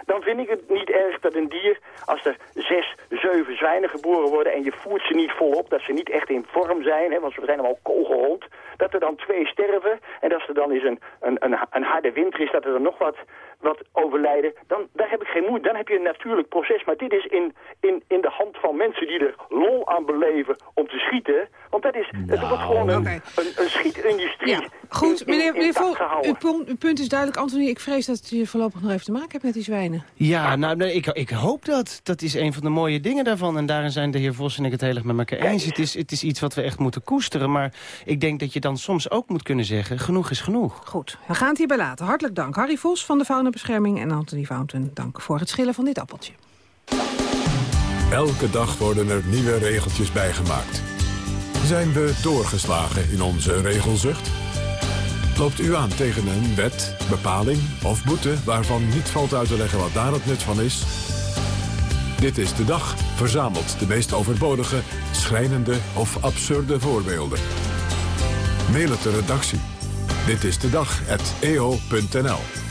Speaker 18: dan vind ik het niet erg dat een dier, als er zes, zeven zwijnen geboren worden en je voert ze niet volop, dat ze niet echt in vorm zijn, hè, want ze zijn allemaal kogelrond, dat er dan twee sterven en als er dan eens een, een, een, een harde winter is, dat er dan nog wat, wat overlijden, dan daar heb ik geen moeite. Dan heb je een natuurlijk proces, maar dit is in, in, in de hand van mensen die er lol aan beleven om te schieten, want dat is, het wordt gewoon een, een, een schietindustrie.
Speaker 6: Ja, goed,
Speaker 18: in- in-
Speaker 6: meneer, Vos, uw, punt- uw punt is duidelijk. Anthony, ik vrees dat je voorlopig nog even te maken hebt met die zwijnen.
Speaker 9: Ja, nou, nee, ik, ik hoop dat. Dat is een van de mooie dingen daarvan. En daarin zijn de heer Vos en ik het heel erg met elkaar eens. Het is, het is iets wat we echt moeten koesteren. Maar ik denk dat je dan soms ook moet kunnen zeggen... genoeg is genoeg.
Speaker 6: Goed, we gaan het hierbij laten. Hartelijk dank. Harry Vos van de Faunabescherming en Anthony Fountain. Dank voor het schillen van dit appeltje.
Speaker 1: Elke dag worden er nieuwe regeltjes bijgemaakt. Zijn we doorgeslagen in onze regelzucht? Loopt u aan tegen een wet, bepaling of boete waarvan niet valt uit te leggen wat daar het nut van is? Dit is de dag verzamelt de meest overbodige, schrijnende of absurde voorbeelden. Mail het de redactie. Dit is de dag eo.nl.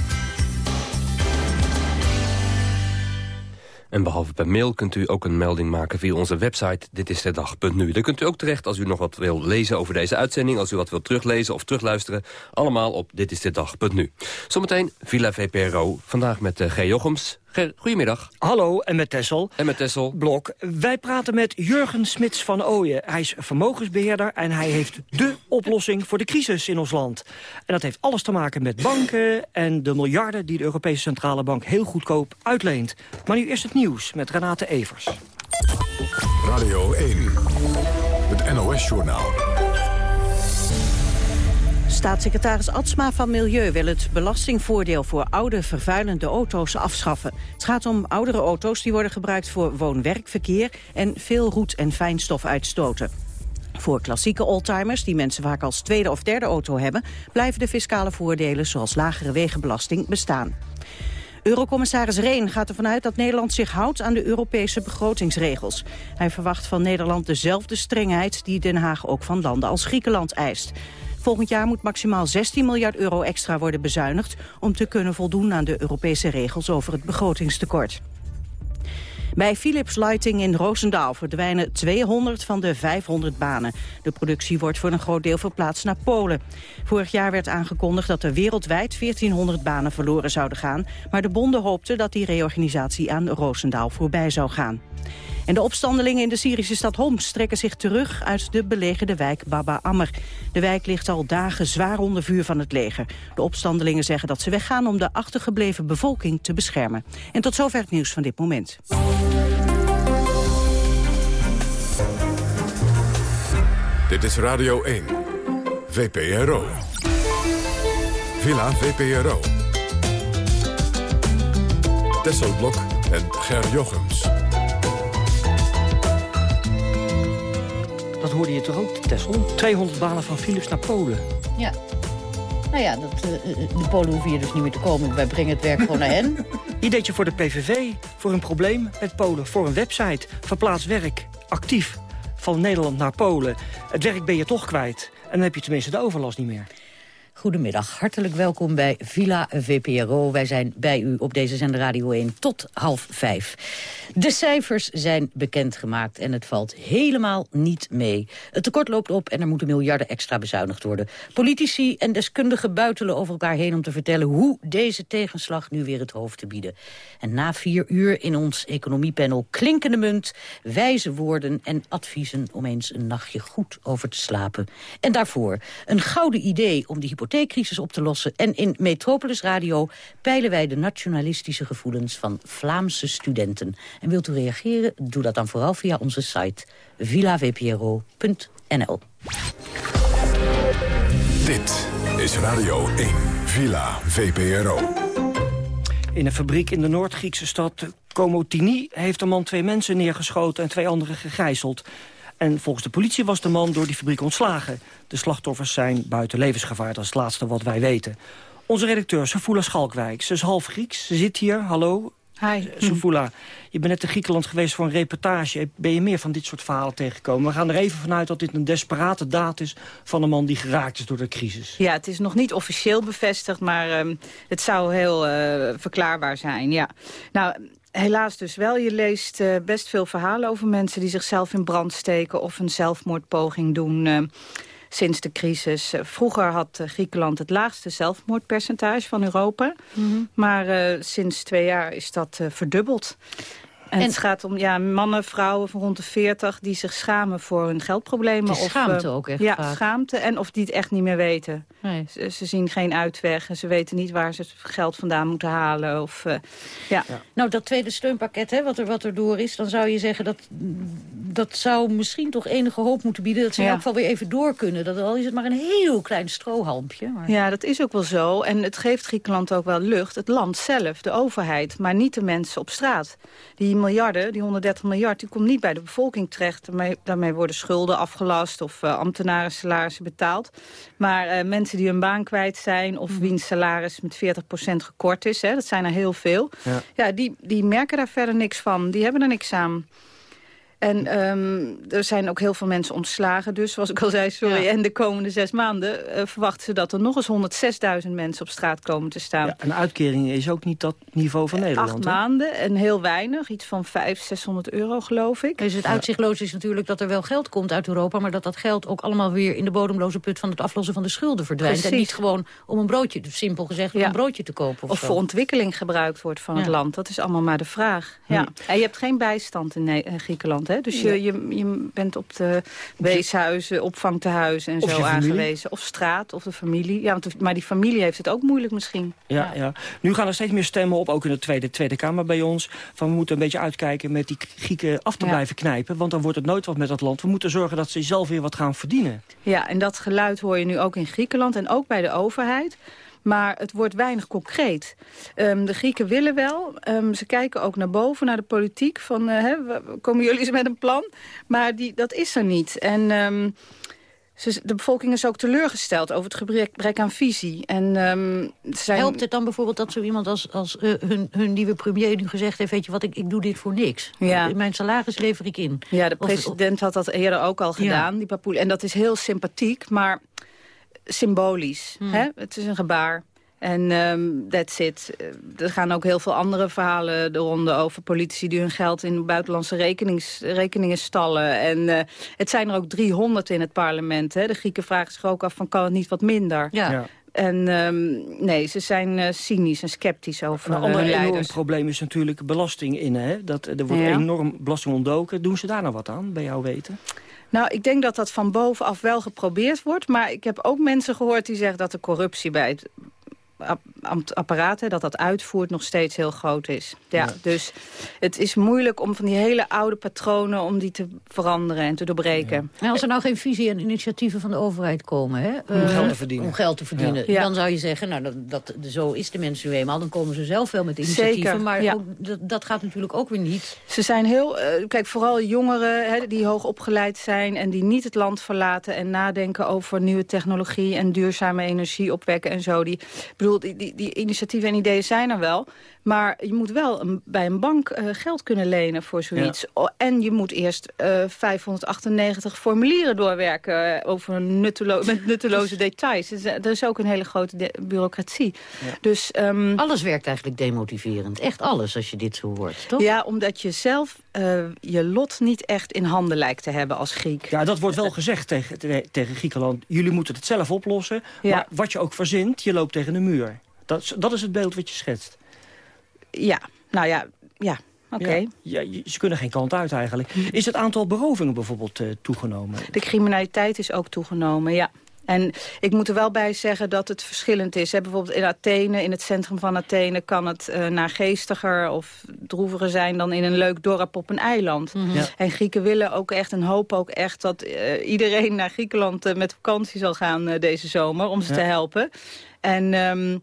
Speaker 10: En behalve per mail kunt u ook een melding maken via onze website ditistedag.nu. Daar kunt u ook terecht als u nog wat wil lezen over deze uitzending... als u wat wilt teruglezen of terugluisteren. Allemaal op ditistedag.nu. Zometeen Villa VPRO. Vandaag met uh, G. Jochems. Goedemiddag.
Speaker 19: Hallo, en met Tessel.
Speaker 10: En met Tessel.
Speaker 19: Blok. Wij praten met Jurgen Smits van Ooyen. Hij is vermogensbeheerder en hij heeft dé oplossing voor de crisis in ons land. En dat heeft alles te maken met banken en de miljarden die de Europese Centrale Bank heel goedkoop uitleent. Maar nu eerst het nieuws met Renate Evers.
Speaker 1: Radio 1, het NOS-journaal.
Speaker 2: Staatssecretaris Atsma van Milieu wil het belastingvoordeel voor oude vervuilende auto's afschaffen. Het gaat om oudere auto's die worden gebruikt voor woon-werkverkeer en veel roet- en fijnstof uitstoten. Voor klassieke oldtimers, die mensen vaak als tweede of derde auto hebben, blijven de fiscale voordelen zoals lagere wegenbelasting bestaan. Eurocommissaris Reen gaat ervan uit dat Nederland zich houdt aan de Europese begrotingsregels. Hij verwacht van Nederland dezelfde strengheid die Den Haag ook van landen als Griekenland eist. Volgend jaar moet maximaal 16 miljard euro extra worden bezuinigd... om te kunnen voldoen aan de Europese regels over het begrotingstekort. Bij Philips Lighting in Roosendaal verdwijnen 200 van de 500 banen. De productie wordt voor een groot deel verplaatst naar Polen. Vorig jaar werd aangekondigd dat er wereldwijd 1400 banen verloren zouden gaan. Maar de bonden hoopten dat die reorganisatie aan Roosendaal voorbij zou gaan. En de opstandelingen in de Syrische stad Homs trekken zich terug uit de belegerde wijk Baba Ammer. De wijk ligt al dagen zwaar onder vuur van het leger. De opstandelingen zeggen dat ze weggaan om de achtergebleven bevolking te beschermen. En tot zover het nieuws van dit moment.
Speaker 1: Dit is Radio 1, VPRO. Villa VPRO. Tesselblok en Ger Jochems.
Speaker 19: Dat hoorde je toch ook, Tessel? 200 banen van Philips naar Polen.
Speaker 20: Ja. Nou ja, dat, uh, de Polen hoeven hier dus niet meer te komen. Wij brengen het werk gewoon naar hen.
Speaker 19: Ideetje voor de PVV, voor een probleem met Polen, voor een website. Verplaats werk, actief, van Nederland naar Polen. Het werk ben je toch kwijt. En dan heb je tenminste de overlast niet meer.
Speaker 20: Goedemiddag, hartelijk welkom bij Villa VPRO. Wij zijn bij u op deze zender Radio 1 tot half vijf. De cijfers zijn bekendgemaakt en het valt helemaal niet mee. Het tekort loopt op en er moeten miljarden extra bezuinigd worden. Politici en deskundigen buitelen over elkaar heen om te vertellen... hoe deze tegenslag nu weer het hoofd te bieden. En na vier uur in ons economiepanel klinkende munt... wijze woorden en adviezen om eens een nachtje goed over te slapen. En daarvoor een gouden idee om de hypotheekcrisis op te lossen. En in Metropolis Radio peilen wij de nationalistische gevoelens van Vlaamse studenten. En wilt u reageren? Doe dat dan vooral via onze site villavpro.nl.
Speaker 1: Dit is Radio 1, Villa VPRO.
Speaker 19: In een fabriek in de Noord-Griekse stad Komotini... heeft een man twee mensen neergeschoten en twee anderen gegijzeld. En volgens de politie was de man door die fabriek ontslagen. De slachtoffers zijn buiten levensgevaar, dat is het laatste wat wij weten. Onze redacteur, Safula Schalkwijk, ze is half Grieks. Ze zit hier, hallo.
Speaker 6: Hi.
Speaker 19: Safula, je bent net in Griekenland geweest voor een reportage. Ben je meer van dit soort verhalen tegengekomen? We gaan er even vanuit dat dit een desperate daad is... van een man die geraakt is door de crisis.
Speaker 21: Ja, het is nog niet officieel bevestigd, maar um, het zou heel uh, verklaarbaar zijn, ja. Nou, helaas dus wel. Je leest uh, best veel verhalen over mensen die zichzelf in brand steken... of een zelfmoordpoging doen... Uh, sinds de crisis. Vroeger had Griekenland het laagste zelfmoordpercentage van Europa. Mm -hmm. Maar sinds twee jaar is dat verdubbeld. En, en, het gaat om ja, mannen, vrouwen van rond de 40 die zich schamen voor hun geldproblemen.
Speaker 20: of schaamte uh, ook echt
Speaker 21: Ja,
Speaker 20: vaak.
Speaker 21: schaamte. En of die het echt niet meer weten.
Speaker 20: Nee.
Speaker 21: Ze, ze, zien geen uitweg en ze weten niet waar ze het geld vandaan moeten halen. Of, uh, ja.
Speaker 20: ja. Nou, dat tweede steunpakket, hè, wat, er, wat er door is, dan zou je zeggen dat dat zou misschien toch enige hoop moeten bieden. Dat ze ja. in elk geval weer even door kunnen. Dat al is het maar een heel klein strohalmpje. Maar...
Speaker 21: Ja, dat is ook wel zo. En het geeft Griekenland ook wel lucht. Het land zelf, de overheid, maar niet de mensen op straat. Die miljarden, die 130 miljard, die komt niet bij de bevolking terecht. Daarmee, daarmee worden schulden afgelast of uh, ambtenaren salarissen betaald. Maar uh, mensen die hun baan kwijt zijn of wiens salaris met 40% gekort is, hè, dat zijn er heel veel. Ja, ja die, die merken daar verder niks van. Die hebben er niks aan. En ehm, er zijn ook heel veel mensen ontslagen. Dus zoals ik al zei, sorry. En de komende zes maanden uh, verwachten ze dat er nog eens 106.000 mensen op straat komen te staan.
Speaker 19: Ja, een uitkering is ook niet dat niveau van Nederland.
Speaker 21: Acht maanden en heel weinig. Iets van 500, 600 euro geloof ik.
Speaker 20: Dus het uitzichtloos is natuurlijk dat er wel geld komt uit Europa... maar dat dat geld ook allemaal weer in de bodemloze put van het aflossen van de schulden verdwijnt.
Speaker 21: Precies.
Speaker 20: En niet gewoon om een broodje, simpel gezegd, om
Speaker 21: Ja.
Speaker 20: een broodje te kopen. Of,
Speaker 21: Of
Speaker 20: zo.
Speaker 21: voor ontwikkeling gebruikt wordt van het land. Dat is allemaal maar de vraag. Ja. En je hebt geen bijstand in Ne- Hè? Dus je, je, je bent op de weeshuizen, opvangtehuizen en zo aangewezen. Of straat, of de familie. Ja, want de- maar die familie heeft het ook moeilijk misschien.
Speaker 19: Ja, ja. Nu gaan er steeds meer stemmen op, ook in de Tweede, tweede Kamer bij ons... van we moeten een beetje uitkijken met die Grieken af te
Speaker 21: Ja.
Speaker 19: blijven knijpen... want dan wordt het nooit wat met dat land. We moeten zorgen dat ze zelf weer wat gaan verdienen.
Speaker 21: Ja, en dat geluid hoor je nu ook in Griekenland en ook bij de overheid. Maar het wordt weinig concreet. Ehm, de Grieken willen wel. Ehm, ze kijken ook naar boven, naar de politiek. Van, eh, hè, komen jullie eens met een plan? Maar die, dat is er niet. En ehm, ze, de bevolking is ook teleurgesteld over het gebrek aan visie. En, zijn...
Speaker 20: Helpt het dan bijvoorbeeld dat zo iemand als, als eh, hun, hun nieuwe premier nu gezegd heeft... weet je wat, ik, ik doe dit voor niks.
Speaker 21: Ja.
Speaker 20: Mijn salaris lever ik in.
Speaker 21: Ja, de
Speaker 20: Of-
Speaker 21: president had dat eerder ook al gedaan, die Papoel. En dat is heel sympathiek, maar symbolisch.
Speaker 20: Hmm.
Speaker 21: Hè? Het is een gebaar. En ehm, that's it. Eh, Er gaan ook heel veel andere verhalen de ronde over politici... die hun geld in buitenlandse rekenings, rekeningen stallen. En eh, het zijn er ook 300 in het parlement. Hè? De Grieken vragen zich ook af van kan het niet wat minder?
Speaker 20: Ja.
Speaker 19: Ja.
Speaker 21: En ehm, nee, ze zijn eh, cynisch en sceptisch over
Speaker 19: Een
Speaker 21: eh,
Speaker 19: ander enorm probleem is natuurlijk belasting in. Hè? Dat, er wordt
Speaker 21: Ja.
Speaker 19: enorm belasting ontdoken. Doen ze daar nou wat aan, bij jou weten?
Speaker 21: Nou, ik denk dat dat van bovenaf wel geprobeerd wordt. Maar ik heb ook mensen gehoord die zeggen dat de corruptie bij het apparaat... hè, dat dat uitvoert nog steeds heel groot is. Ja,
Speaker 19: Ja.
Speaker 21: Dus het is moeilijk om van die hele oude patronen... om die te veranderen en te doorbreken.
Speaker 20: En als er nou geen visie en initiatieven van de overheid komen... Hè,
Speaker 19: Om
Speaker 20: eh,
Speaker 19: geld te verdienen.
Speaker 20: Om geld te verdienen.
Speaker 21: Ja.
Speaker 20: Dan zou je zeggen, nou, dat, dat, zo is de mensen nu eenmaal. Dan komen ze zelf wel met initiatieven.
Speaker 21: Zeker,
Speaker 20: maar
Speaker 21: ja.
Speaker 20: ook, dat, dat gaat natuurlijk ook weer niet.
Speaker 21: Ze zijn heel, eh, kijk, vooral jongeren hè, die hoog opgeleid zijn... en die niet het land verlaten en nadenken over nieuwe technologie... en duurzame energie opwekken en zo. Die, bedoel, die, die, die initiatieven en ideeën zijn er wel. Maar je moet wel een- bij een bank eh, geld kunnen lenen voor zoiets. En je moet eerst eh, 598 formulieren doorwerken... eh, over nuttelo met nutteloze details. Dus, eh, Er is ook een hele grote bureaucratie. Dus... ehm,
Speaker 20: Alles werkt eigenlijk demotiverend. Echt alles, als je dit zo hoort, toch?
Speaker 21: ja, omdat je zelf eh, je lot niet echt in handen lijkt te hebben als Griek.
Speaker 19: Ja, dat wordt wel gezegd tegen, te- tegen Griekenland. Jullie moeten het zelf oplossen.
Speaker 21: Ja.
Speaker 19: Maar wat je ook verzint, je loopt tegen de muur. Dat, is- dat is het beeld wat je schetst.
Speaker 21: Ja, nou ja, ja, oké.
Speaker 19: Ja, ze kunnen geen kant uit eigenlijk. Is het aantal berovingen bijvoorbeeld eh, toegenomen?
Speaker 21: De criminaliteit is ook toegenomen, ja. En ik moet er wel bij zeggen dat het verschillend is. Hè. Bijvoorbeeld in Athene, in het centrum van Athene... kan het eh naargeestiger of droeviger zijn dan in een leuk dorp op een eiland.
Speaker 20: Mhm.
Speaker 19: Ja.
Speaker 21: En Grieken willen ook echt en hopen ook echt... dat eh, iedereen naar Griekenland met vakantie zal gaan eh, deze zomer... om ze
Speaker 20: Ja.
Speaker 21: te helpen. En... ehm,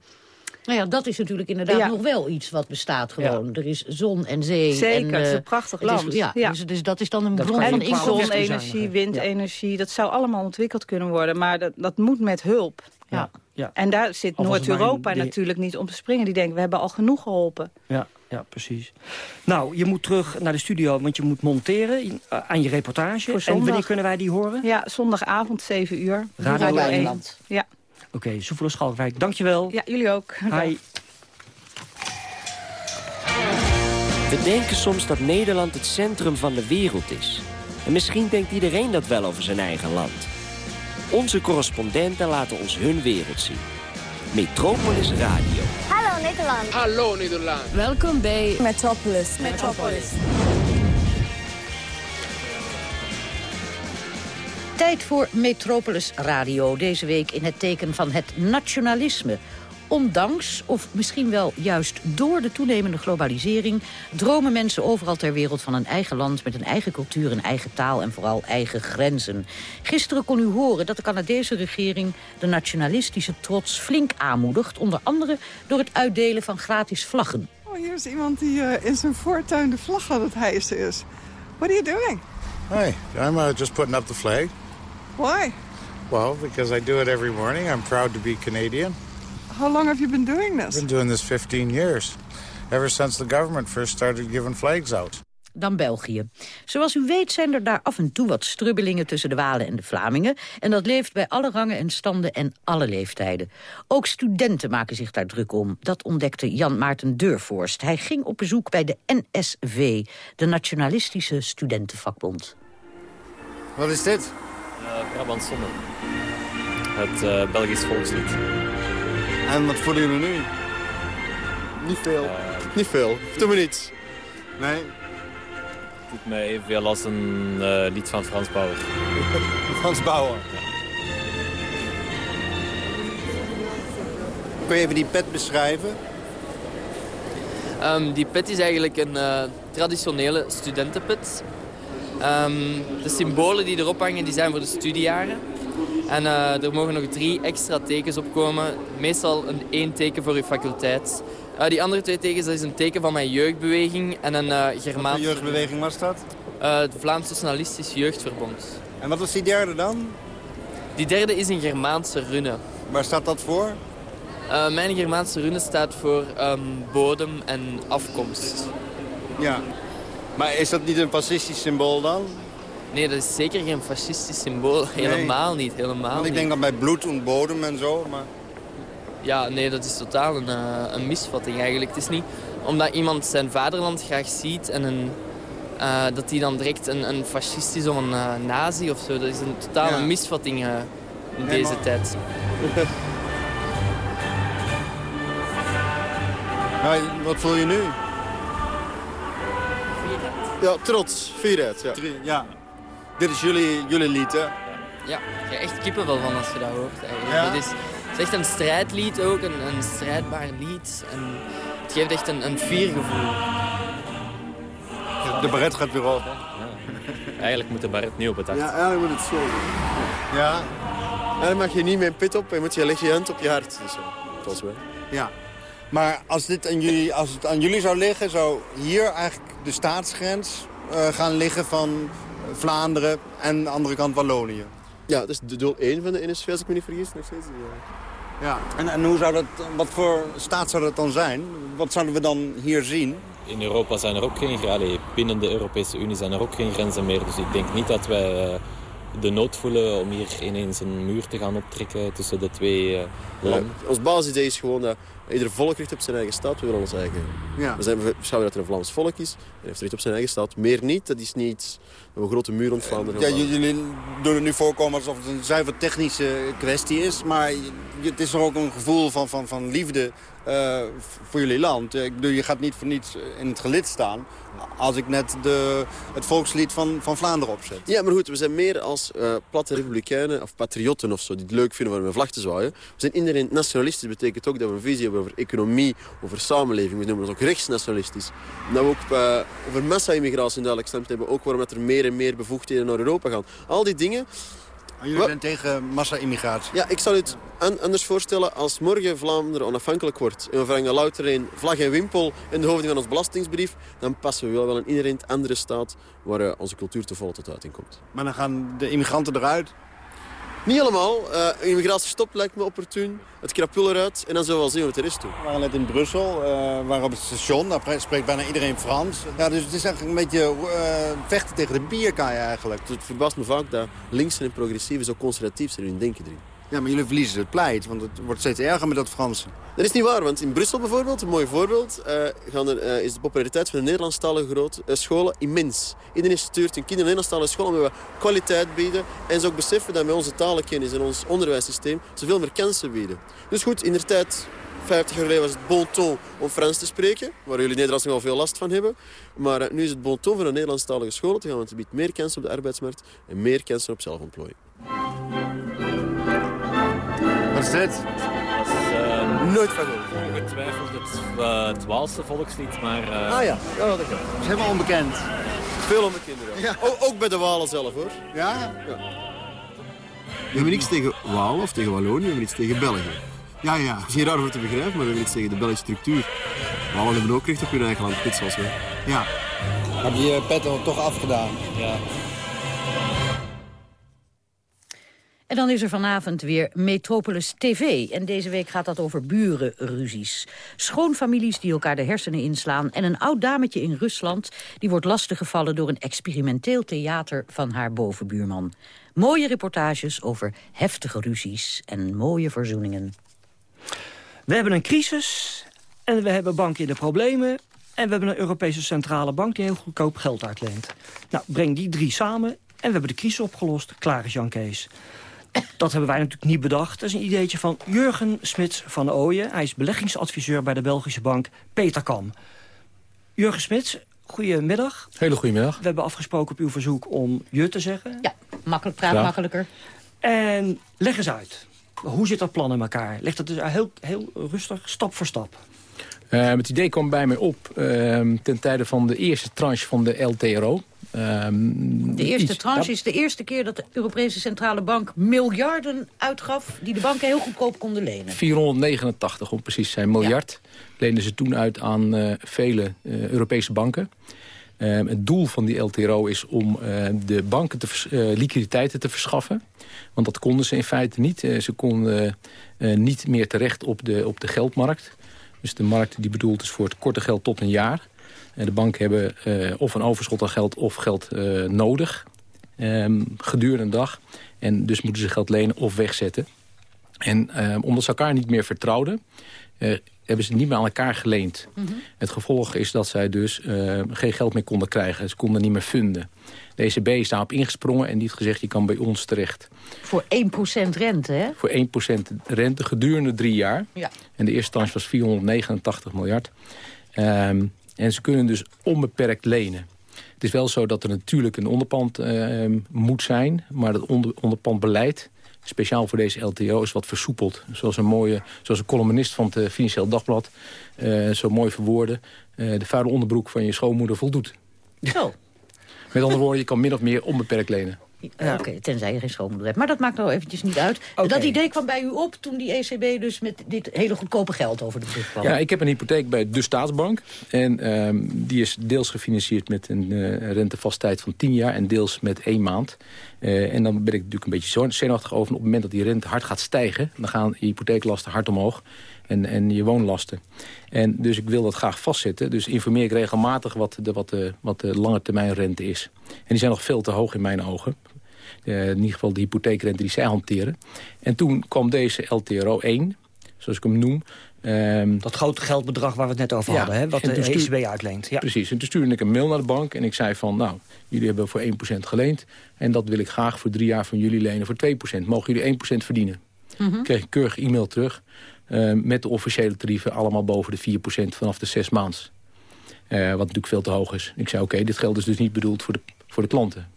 Speaker 20: Nou ja, dat is natuurlijk inderdaad
Speaker 21: Ja.
Speaker 20: nog wel iets wat bestaat gewoon. Er is zon en zee.
Speaker 21: Zeker,
Speaker 20: en,
Speaker 21: het is
Speaker 20: eh,
Speaker 21: een prachtig
Speaker 20: het is-
Speaker 21: land.
Speaker 20: ja,
Speaker 21: Ja.
Speaker 20: Dus, dus dat is dan een
Speaker 19: Dat
Speaker 20: bron van inkomsten.
Speaker 19: bezuinigen.
Speaker 21: windenergie, dat zou allemaal ontwikkeld kunnen worden. Maar dat, dat moet met hulp.
Speaker 19: Ja. Ja.
Speaker 21: En daar zit Noord-Europa natuurlijk niet om te springen. Die denken, we hebben al genoeg geholpen.
Speaker 19: Ja, ja, precies. Nou, je moet terug naar de studio, want je moet monteren eh, aan je reportage.
Speaker 21: Voor
Speaker 19: en wanneer kunnen wij die horen?
Speaker 21: Ja, zondagavond 7 uur.
Speaker 19: Radio
Speaker 21: Radio
Speaker 19: één.
Speaker 21: 1. Ja.
Speaker 19: Oké, okay, Soefelo Schalkwijk, dankjewel.
Speaker 21: ja, jullie ook.
Speaker 19: Hi.
Speaker 22: We denken soms dat Nederland het centrum van de wereld is. En misschien denkt iedereen dat wel over zijn eigen land. Onze correspondenten laten ons hun wereld zien. Metropolis Radio.
Speaker 23: Hallo Nederland.
Speaker 24: Hallo Nederland.
Speaker 23: Welkom bij Metropolis. Metropolis.
Speaker 20: Tijd voor Metropolis Radio. Deze week in het teken van het nationalisme. Ondanks, of misschien wel juist door de toenemende globalisering... dromen mensen overal ter wereld van een eigen land... met een eigen cultuur, een eigen taal en vooral eigen grenzen. Gisteren kon u horen dat de Canadese regering... de nationalistische trots flink aanmoedigt... onder andere door het uitdelen van gratis vlaggen.
Speaker 25: Oh, hier is iemand die uh, in zijn voortuin de vlag aan het hijsen is. What are you doing?
Speaker 26: Hi, I'm uh, just putting up the flag.
Speaker 25: Why?
Speaker 26: Well, because I do it every morning. I'm proud to be Canadian.
Speaker 25: How long have you been doing this?
Speaker 26: I've been doing this 15 years, ever since the government first started giving flags out.
Speaker 20: dan België. Zoals u weet zijn er daar af en toe wat strubbelingen tussen de Walen en de Vlamingen. En dat leeft bij alle rangen en standen en alle leeftijden. Ook studenten maken zich daar druk om. Dat ontdekte Jan Maarten Deurvorst. Hij ging op bezoek bij de NSV, de Nationalistische Studentenvakbond.
Speaker 27: Wat is dit?
Speaker 28: Uh, Brabant Zonne. Het uh, Belgisch volkslied.
Speaker 27: En wat voelen jullie nu?
Speaker 28: Niet veel.
Speaker 27: Uh, Niet veel. Doe me niets. Nee?
Speaker 28: Het doet mij evenveel als een uh, lied van Frans Bauer.
Speaker 27: Frans Bauer? Ja. Kun je even die pet beschrijven?
Speaker 29: Um, die pet is eigenlijk een uh, traditionele studentenpet. Um, de symbolen die erop hangen die zijn voor de studiejaren. En uh, er mogen nog drie extra tekens opkomen. Meestal een één teken voor uw faculteit. Uh, die andere twee tekens dat is een teken van mijn jeugdbeweging en een uh, Germaanse...
Speaker 27: Wat jeugdbeweging was dat?
Speaker 29: het Vlaams Nationalistisch Jeugdverbond.
Speaker 27: En wat was die derde dan?
Speaker 29: Die derde is een Germaanse rune.
Speaker 27: Waar staat dat voor?
Speaker 29: mijn Germaanse rune staat voor um, bodem en afkomst.
Speaker 27: Ja. Maar is dat niet een fascistisch symbool dan?
Speaker 29: Nee, dat is zeker geen fascistisch symbool. Helemaal nee. niet, helemaal
Speaker 27: Want ik denk dat bij bloed en bodem en zo, maar...
Speaker 29: Ja, nee, dat is totaal een, uh, een misvatting eigenlijk. Het is niet omdat iemand zijn vaderland graag ziet en een, uh, dat hij dan direct een, een fascist is of een uh, nazi of zo. Dat is een ja. een misvatting in nee, deze tijd.
Speaker 27: nou, wat voel je nu? Ja, trots. Vierheid, ja. ja. Dit is jullie, jullie lied, hè?
Speaker 29: Ja, ik krijg echt kippenvel van als je dat hoort. Eigenlijk.
Speaker 27: Ja?
Speaker 29: Het, is, het is echt een strijdlied ook, een, een strijdbaar lied. En het geeft echt een, een fier gevoel.
Speaker 27: De baret gaat weer op.
Speaker 28: Ja. Eigenlijk moet de baret nu op het hart.
Speaker 27: Ja, eigenlijk moet het zo doen. Ja. En dan mag je niet met pit op en moet je leg je hand op je hart. Dus, volgens mij. Ja. Maar als, dit aan jullie, als het aan jullie zou liggen, zou hier eigenlijk de staatsgrens uh, gaan liggen van Vlaanderen en de andere kant Wallonië.
Speaker 30: Ja, dat is de doel 1 van de NSV, als ik me niet vergis. Nog steeds.
Speaker 27: Ja. ja. En, en hoe zou dat, wat voor staat zou dat dan zijn? Wat zouden we dan hier zien?
Speaker 28: In Europa zijn er ook geen allee, binnen de Europese Unie zijn er ook geen grenzen meer. Dus ik denk niet dat wij uh, de nood voelen om hier ineens een muur te gaan optrekken tussen de twee uh, landen.
Speaker 30: Ja, ons basisidee is gewoon dat ieder volk recht op zijn eigen staat. We willen ons eigen.
Speaker 27: Ja.
Speaker 30: We, zijn, we beschouwen dat er een Vlaams volk is. En heeft recht op zijn eigen staat. Meer niet. Dat is niet we een grote muur rond Vlaanderen
Speaker 27: Ja, jullie doen het nu voorkomen alsof het een zuiver technische kwestie is. Maar het is er ook een gevoel van, van, van liefde uh, voor jullie land. Ik bedoel, je gaat niet voor niets in het gelid staan als ik net de, het volkslied van, van Vlaanderen opzet.
Speaker 30: Ja, maar goed, we zijn meer als platte republikeinen of patriotten of zo... die het leuk vinden om een vlag te zwaaien. We zijn iedereen nationalistisch. Dat betekent ook dat we een visie hebben over economie, over samenleving. We noemen ons ook rechtsnationalistisch. Dat we ook over massa-immigratie duidelijk gestemd hebben. Ook waarom er meer en meer bevoegdheden naar Europa gaan. Al die dingen...
Speaker 27: Maar jullie zijn tegen massa-immigratie?
Speaker 30: Ja, ik zal het anders voorstellen. Als morgen Vlaanderen onafhankelijk wordt... en we vangen louter een vlag en wimpel in de hoofding van ons belastingsbrief... dan passen we wel wel in iedereen andere staat... waar uh, onze cultuur te volle tot uiting komt.
Speaker 27: Maar dan gaan de immigranten eruit?
Speaker 30: Niet helemaal. Uh, immigratiestop lijkt me opportun. Het krapul eruit en dan zullen we wel zien wat er is toe.
Speaker 27: We waren net in Brussel, uh, waren op het station. Daar spreekt bijna iedereen Frans. Ja, dus het is eigenlijk een beetje uh, vechten tegen de bierkaai eigenlijk.
Speaker 30: Het verbaast me vaak dat linksen en progressieven zo conservatief zijn in hun denken erin.
Speaker 27: Ja, maar jullie verliezen het pleit, want het wordt steeds erger met dat Franse.
Speaker 30: Dat is niet waar, want in Brussel bijvoorbeeld, een mooi voorbeeld, uh, gaan er, uh, is de populariteit van de Nederlandstalige groot, uh, scholen immens. Iedereen stuurt hun kinderen naar Nederlandstalige scholen omdat we kwaliteit bieden en ze ook beseffen dat met onze talenkennis en ons onderwijssysteem zoveel meer kansen bieden. Dus goed, in de tijd 50 jaar geleden was het bon ton om Frans te spreken, waar jullie Nederlands nog wel veel last van hebben. Maar nu is het bon ton voor een Nederlandstalige school te gaan, want het biedt meer kansen op de arbeidsmarkt en meer kansen op zelfontplooiing.
Speaker 27: Wat is dit?
Speaker 28: Dat is, uh,
Speaker 27: Nooit van gehoord.
Speaker 28: Ongetwijfeld het, uh, het Waalse volkslied, maar... Uh...
Speaker 27: Ah ja, ja dat is Het is helemaal onbekend.
Speaker 30: Veel onbekend ja. ook, ook bij de Walen zelf hoor.
Speaker 27: Ja?
Speaker 30: ja? We hebben niks tegen Waal of tegen Wallonië, we hebben iets tegen België.
Speaker 27: Ja, ja.
Speaker 30: Het is niet raar voor te begrijpen, maar we hebben iets tegen de Belgische structuur. Walen hebben ook recht op hun eigen land, net zoals wij.
Speaker 27: Ja. Heb je je pet toch afgedaan?
Speaker 28: Ja.
Speaker 20: En dan is er vanavond weer Metropolis TV. En deze week gaat dat over burenruzies. Schoonfamilies die elkaar de hersenen inslaan. En een oud dametje in Rusland die wordt lastiggevallen... door een experimenteel theater van haar bovenbuurman. Mooie reportages over heftige ruzies en mooie verzoeningen.
Speaker 19: We hebben een crisis en we hebben banken in de problemen... en we hebben een Europese Centrale Bank die heel goedkoop geld uitleent. Nou, breng die drie samen en we hebben de crisis opgelost. Klaar is Jan Kees. Dat hebben wij natuurlijk niet bedacht. Dat is een ideetje van Jurgen Smits van Ooyen. Hij is beleggingsadviseur bij de Belgische bank Peter Kam. Jurgen Smits, goedemiddag.
Speaker 31: Hele goedemiddag.
Speaker 19: We hebben afgesproken op uw verzoek om je te zeggen.
Speaker 20: Ja, makkelijk praat makkelijker.
Speaker 19: En leg eens uit. Hoe zit dat plan in elkaar? Leg dat dus heel, heel rustig, stap voor stap.
Speaker 31: Uh, het idee kwam bij mij op uh, ten tijde van de eerste tranche van de LTRO.
Speaker 20: Ehm, de eerste tranche is de eerste keer dat de Europese Centrale Bank miljarden uitgaf... die de banken heel goedkoop konden lenen.
Speaker 31: 489 om precies te zijn, miljard. Ja. Leenden ze toen uit aan uh, vele uh, Europese banken. Uh, het doel van die LTRO is om de banken te liquiditeiten te verschaffen. Want dat konden ze in feite niet. ze konden niet meer terecht op de, op de geldmarkt. Dus de markt die bedoeld is voor het korte geld tot een jaar de banken hebben uh, of een overschot aan geld of geld uh, nodig um, gedurende een dag. En dus moeten ze geld lenen of wegzetten. En um, omdat ze elkaar niet meer vertrouwden... Uh, hebben ze niet meer aan elkaar geleend. Mm -hmm. Het gevolg is dat zij dus geen geld meer konden krijgen. Ze konden niet meer funden. De ECB is daarop ingesprongen en die heeft gezegd... je kan bij ons terecht.
Speaker 20: Voor 1% rente, hè?
Speaker 31: Voor 1% rente gedurende drie jaar. Ja. En de eerste tranche was 489 miljard. Um, en ze kunnen dus onbeperkt lenen. Het is wel zo dat er natuurlijk een onderpand uh, moet zijn. Maar het onder, onderpandbeleid, speciaal voor deze LTO, is wat versoepeld. Zoals een, mooie, zoals een columnist van het Financieel Dagblad uh, zo mooi verwoordde. Uh, de vuile onderbroek van je schoonmoeder voldoet.
Speaker 20: Zo.
Speaker 31: Met andere woorden, je kan min of meer onbeperkt lenen.
Speaker 20: Ja. Oké, okay, tenzij je geen schoonmoeder hebt. Maar dat maakt nou eventjes niet uit. Okay. Dat idee kwam bij u op toen die ECB dus met dit hele goedkope geld over de brug kwam.
Speaker 31: Ja, ik heb een hypotheek bij de Staatsbank. En um, die is deels gefinancierd met een uh, rentevasttijd van 10 jaar... en deels met één maand. Uh, en dan ben ik natuurlijk een beetje zenuwachtig over. op het moment dat die rente hard gaat stijgen... dan gaan je hypotheeklasten hard omhoog. En, en je woonlasten. En dus ik wil dat graag vastzetten. Dus informeer ik regelmatig wat de, wat de, wat de lange termijn rente is. En die zijn nog veel te hoog in mijn ogen. Uh, in ieder geval de hypotheekrente die zij hanteren. En toen kwam deze LTRO 1, zoals ik hem noem.
Speaker 19: Um, dat grote geldbedrag waar we het net over ja, hadden, hè, wat de ECB uitleent. Ja.
Speaker 31: Precies, en toen stuurde ik een mail naar de bank en ik zei van... nou, jullie hebben voor 1% geleend en dat wil ik graag voor drie jaar van jullie lenen voor 2%. Mogen jullie 1% verdienen? Mm -hmm. Ik kreeg een keurig e-mail terug uh, met de officiële tarieven allemaal boven de 4% vanaf de zes maanden. Uh, wat natuurlijk veel te hoog is. Ik zei oké, okay, dit geld is dus niet bedoeld voor de, voor de klanten.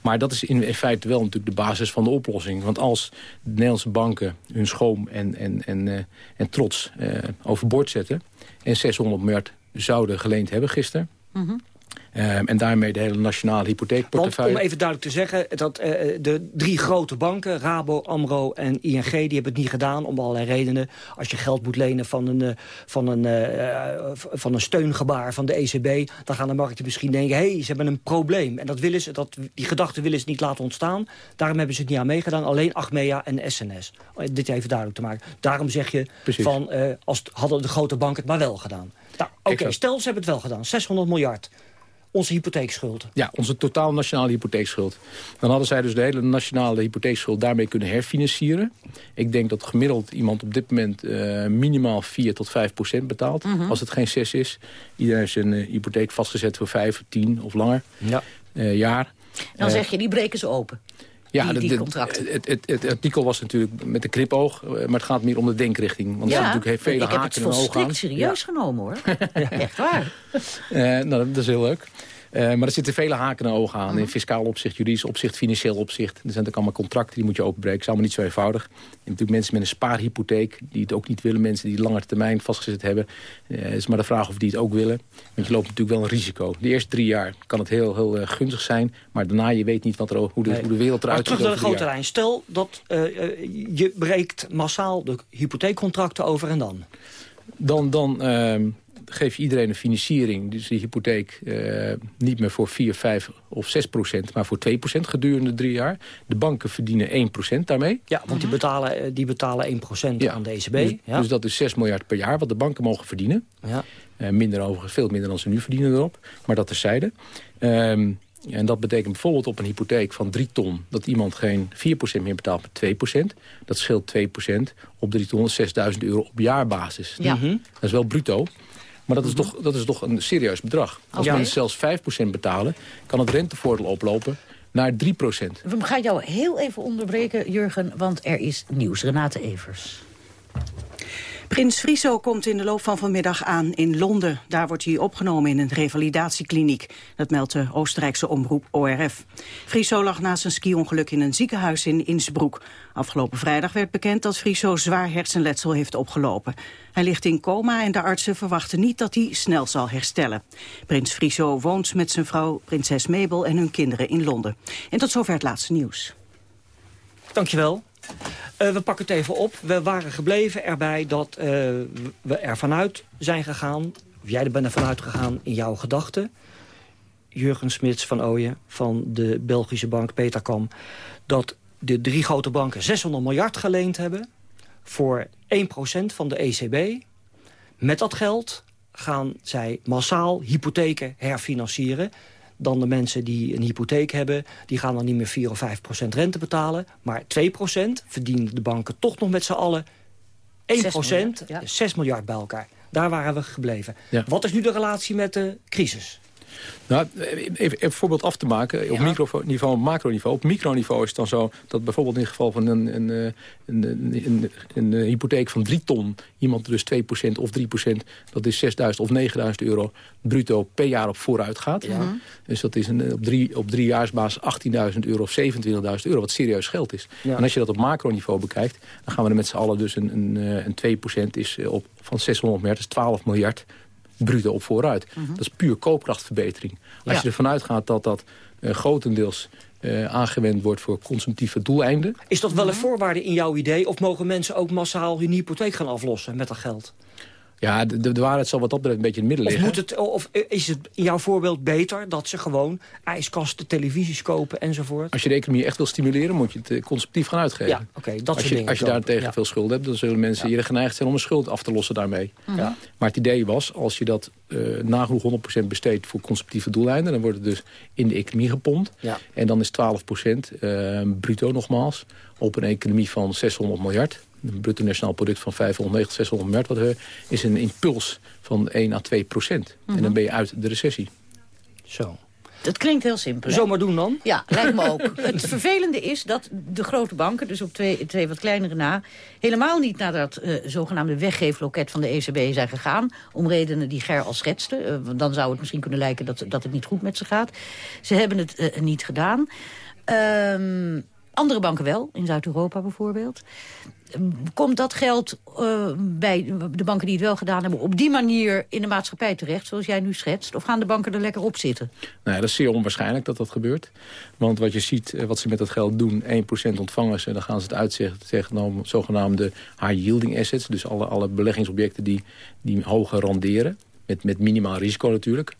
Speaker 31: Maar dat is in feite wel natuurlijk de basis van de oplossing. Want als de Nederlandse banken hun schoom en, en, en, uh, en trots uh, overboord zetten... en 600 miljard zouden geleend hebben gisteren... -hmm. Uh, en daarmee de hele nationale hypotheekportefeuille.
Speaker 19: Want om even duidelijk te zeggen, dat uh, de drie grote banken, Rabo, AMRO en ING, die hebben het niet gedaan om allerlei redenen. Als je geld moet lenen van een, uh, van een, van een steungebaar van de ECB, dan gaan de markten misschien denken, hé, hey, ze hebben een probleem. En dat willen ze, dat, die gedachten willen ze niet laten ontstaan. Daarom hebben ze het niet aan meegedaan, alleen Achmea en SNS. Dit even duidelijk te maken. Daarom zeg je, van, als hadden de grote banken het maar wel gedaan. Nou, oké, okay, stel ze hebben het wel gedaan, 600 miljard onze hypotheekschuld.
Speaker 31: Ja, onze totaal nationale hypotheekschuld. Dan hadden zij dus de hele nationale hypotheekschuld daarmee kunnen herfinancieren. Ik denk dat gemiddeld iemand op dit moment uh, minimaal 4 tot 5 procent betaalt. -hmm. Als het geen 6 is. Iedereen is een uh, hypotheek vastgezet voor 5, 10 of langer
Speaker 19: ja.
Speaker 31: uh, jaar.
Speaker 20: Dan zeg je, die breken ze open. Ja, die, die contracten.
Speaker 31: Het, het, het, artikel was natuurlijk met de kripoog, maar het gaat meer om de denkrichting. Want
Speaker 20: ja,
Speaker 31: er natuurlijk vele
Speaker 20: ik
Speaker 31: haken
Speaker 20: heb het volstrekt serieus genomen hoor. Echt waar.
Speaker 31: Uh, nou, dat is heel leuk. Uh, maar er zitten vele haken en ogen aan. In fiscaal opzicht, juridisch opzicht, financieel opzicht. Er zijn natuurlijk allemaal contracten, die moet je openbreken. Het is allemaal niet zo eenvoudig. Je hebt natuurlijk mensen met een spaarhypotheek... die het ook niet willen. Mensen die langere termijn vastgezet hebben. Uh, het is maar de vraag of die het ook willen. Want je loopt natuurlijk wel een risico. De eerste drie jaar kan het heel, heel uh, gunstig zijn. Maar daarna, je weet niet wat er, hoe, de, nee. hoe de wereld eruit
Speaker 19: ziet. Terug naar de grote lijn. Stel dat je breekt massaal de hypotheekcontracten over en dan?
Speaker 31: Dan... dan geef je iedereen een financiering. Dus die hypotheek eh, niet meer voor 4, 5 of 6 procent... maar voor 2 procent gedurende drie jaar. De banken verdienen 1 procent daarmee.
Speaker 19: Ja, want die betalen, eh, die betalen 1 procent aan de ECB.
Speaker 31: Dus,
Speaker 19: ja.
Speaker 31: dus dat is 6 miljard per jaar wat de banken mogen verdienen.
Speaker 19: Ja.
Speaker 31: Uh, minder overigens, veel minder dan ze nu verdienen erop. Maar dat terzijde. Um, en dat betekent bijvoorbeeld op een hypotheek van 3 ton... dat iemand geen 4% meer betaalt, maar 2%. Dat scheelt 2% op 3 ton, 6.000 euro op jaarbasis.
Speaker 20: Ja.
Speaker 31: Dat is wel bruto. Maar dat is, toch, dat is toch een serieus bedrag. Als
Speaker 20: Oké.
Speaker 31: mensen zelfs 5% betalen, kan het rentevoordeel oplopen naar 3%.
Speaker 20: We gaan jou heel even onderbreken, Jurgen, want er is nieuws. Renate Evers.
Speaker 2: Prins Friso komt in de loop van vanmiddag aan in Londen. Daar wordt hij opgenomen in een revalidatiekliniek. Dat meldt de Oostenrijkse omroep ORF. Friso lag na zijn ski-ongeluk in een ziekenhuis in Innsbruck. Afgelopen vrijdag werd bekend dat Friso zwaar hersenletsel heeft opgelopen. Hij ligt in coma en de artsen verwachten niet dat hij snel zal herstellen. Prins Friso woont met zijn vrouw prinses Mabel en hun kinderen in Londen. En tot zover het laatste nieuws.
Speaker 19: Dankjewel. Uh, we pakken het even op. We waren gebleven erbij dat uh, we er vanuit zijn gegaan... of jij er bent er vanuit gegaan in jouw gedachten... Jurgen Smits van Ooyen van de Belgische bank Peterkam... dat de drie grote banken 600 miljard geleend hebben... voor 1% van de ECB. Met dat geld gaan zij massaal hypotheken herfinancieren dan de mensen die een hypotheek hebben... die gaan dan niet meer 4 of 5 procent rente betalen. Maar 2 procent verdienen de banken toch nog met z'n allen 1 procent, 6 miljard, ja. miljard bij elkaar. Daar waren we gebleven. Ja. Wat is nu de relatie met de crisis?
Speaker 31: Nou, even een voorbeeld af te maken. Op ja. microniveau en macroniveau. Op microniveau is het dan zo dat bijvoorbeeld in het geval van een, een, een, een, een, een hypotheek van 3 ton... iemand dus 2% of 3%, dat is 6.000 of 9.000 euro bruto per jaar op vooruit gaat. Ja. Dus dat is een, op, drie, op driejaarsbasis 18.000 euro of 27.000 euro, wat serieus geld is. Ja. En als je dat op macroniveau bekijkt, dan gaan we er met z'n allen dus een, een, een 2% is op, van 600 miljard, is 12 miljard bruto op vooruit. -huh. Dat is puur koopkrachtverbetering. Als ja. je ervan uitgaat dat dat uh, grotendeels uh, aangewend wordt voor consumptieve doeleinden.
Speaker 19: Is dat wel een voorwaarde in jouw idee? Of mogen mensen ook massaal hun hypotheek gaan aflossen met dat geld?
Speaker 31: Ja, de, de waarheid zal wat dat betreft een beetje in het midden
Speaker 19: of
Speaker 31: liggen.
Speaker 19: Moet het, of is het in jouw voorbeeld beter dat ze gewoon ijskasten, televisies kopen enzovoort?
Speaker 31: Als je de economie echt wil stimuleren, moet je het consumptief gaan uitgeven.
Speaker 19: Ja, oké, okay, dat
Speaker 31: als
Speaker 19: soort
Speaker 31: je, Als je daartegen ja. veel schulden hebt, dan zullen mensen ja. geneigd zijn om een schuld af te lossen daarmee.
Speaker 19: Mhm. Ja.
Speaker 31: Maar het idee was, als je dat uh, nagenoeg 100% besteedt voor consumptieve doeleinden, dan wordt het dus in de economie gepompt.
Speaker 19: Ja.
Speaker 31: En dan is 12% uh, bruto nogmaals op een economie van 600 miljard een bruto nationaal product van 590, 600 miljard, wat we, is een impuls van 1 à 2 procent. Mm -hmm. En dan ben je uit de recessie.
Speaker 19: Zo.
Speaker 20: Dat klinkt heel simpel.
Speaker 19: Zomaar doen dan?
Speaker 20: Ja, lijkt me ook. Het vervelende is dat de grote banken, dus op twee, twee wat kleinere na... helemaal niet naar dat uh, zogenaamde weggeefloket van de ECB zijn gegaan... om redenen die Ger al schetste. Uh, want dan zou het misschien kunnen lijken dat, dat het niet goed met ze gaat. Ze hebben het uh, niet gedaan. Um, andere banken wel, in Zuid-Europa bijvoorbeeld. Komt dat geld uh, bij de banken die het wel gedaan hebben... op die manier in de maatschappij terecht, zoals jij nu schetst? Of gaan de banken er lekker op zitten?
Speaker 31: Nou dat is zeer onwaarschijnlijk dat dat gebeurt. Want wat je ziet, wat ze met dat geld doen... 1% ontvangen ze en dan gaan ze het uitzeggen... tegen zogenaamde high-yielding assets. Dus alle, alle beleggingsobjecten die, die hoger renderen. Met, met minimaal risico natuurlijk.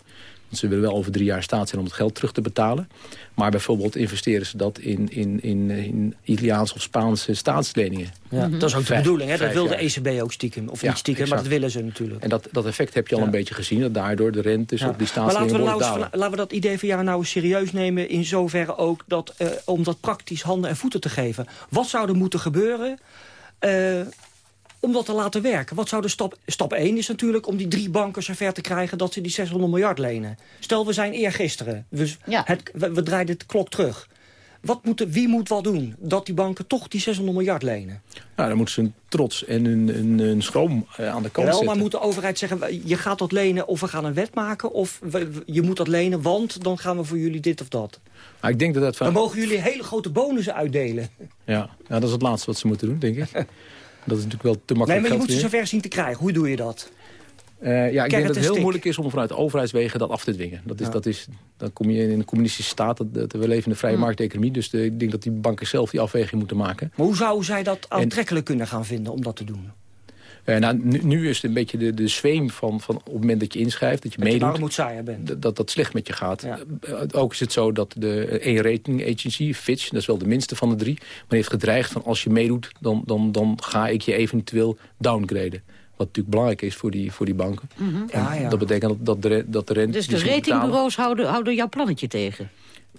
Speaker 31: Want ze willen wel over drie jaar staat zijn om het geld terug te betalen. Maar bijvoorbeeld investeren ze dat in, in, in, in Italiaanse of Spaanse staatsleningen.
Speaker 19: Ja, dat is ook de bedoeling. Hè? Dat wil de ECB ook stiekem. Of ja, niet stiekem, exact. maar dat willen ze natuurlijk.
Speaker 31: En dat, dat effect heb je al ja. een beetje gezien. Dat daardoor de rentes op die staatsleningen
Speaker 19: maar laten we,
Speaker 31: worden
Speaker 19: nou, laten we dat idee van jou nou serieus nemen. In zoverre ook dat, uh, om dat praktisch handen en voeten te geven. Wat zou er moeten gebeuren... Uh, om dat te laten werken. Wat zou de stap... Stap 1 is natuurlijk om die drie banken zover te krijgen... dat ze die 600 miljard lenen. Stel, we zijn eergisteren. We,
Speaker 20: ja.
Speaker 19: het, we, we draaien de klok terug. Wat moet, wie moet wat doen? Dat die banken toch die 600 miljard lenen?
Speaker 31: Nou, dan moeten ze een trots en een, een, een schroom aan de kant
Speaker 19: Wel,
Speaker 31: zetten.
Speaker 19: maar moet de overheid zeggen... je gaat dat lenen of we gaan een wet maken... of we, je moet dat lenen, want dan gaan we voor jullie dit of dat.
Speaker 31: Maar ik denk dat dat van...
Speaker 19: Dan mogen jullie hele grote bonussen uitdelen.
Speaker 31: Ja, ja, dat is het laatste wat ze moeten doen, denk ik. Dat is natuurlijk wel te makkelijk.
Speaker 19: Nee, maar je moet ze zover zien te krijgen. Hoe doe je dat?
Speaker 31: Uh, ja, ik denk dat het heel moeilijk is om vanuit overheidswegen dat af te dwingen. Dat is, ja. dat is, dan kom je in een communistische staat. Dat, we leven in een vrije hmm. markteconomie. Dus de, ik denk dat die banken zelf die afweging moeten maken.
Speaker 19: Maar hoe zouden zij dat aantrekkelijk en, kunnen gaan vinden om dat te doen?
Speaker 31: Uh, nou, nu, nu, is het een beetje de, de zweem van, van op het moment dat je inschrijft, dat je
Speaker 19: dat
Speaker 31: meedoet.
Speaker 19: Je bent.
Speaker 31: Dat dat slecht met je gaat. Ja. Uh, ook is het zo dat de één rating agency, Fitch, dat is wel de minste van de drie, maar heeft gedreigd van als je meedoet, dan, dan, dan ga ik je eventueel downgraden. Wat natuurlijk belangrijk is voor die, voor die banken.
Speaker 20: Mm -hmm.
Speaker 31: ja, ja. Dat betekent dat, dat, de, dat de rente...
Speaker 20: Dus de ratingbureaus houden, houden jouw plannetje tegen?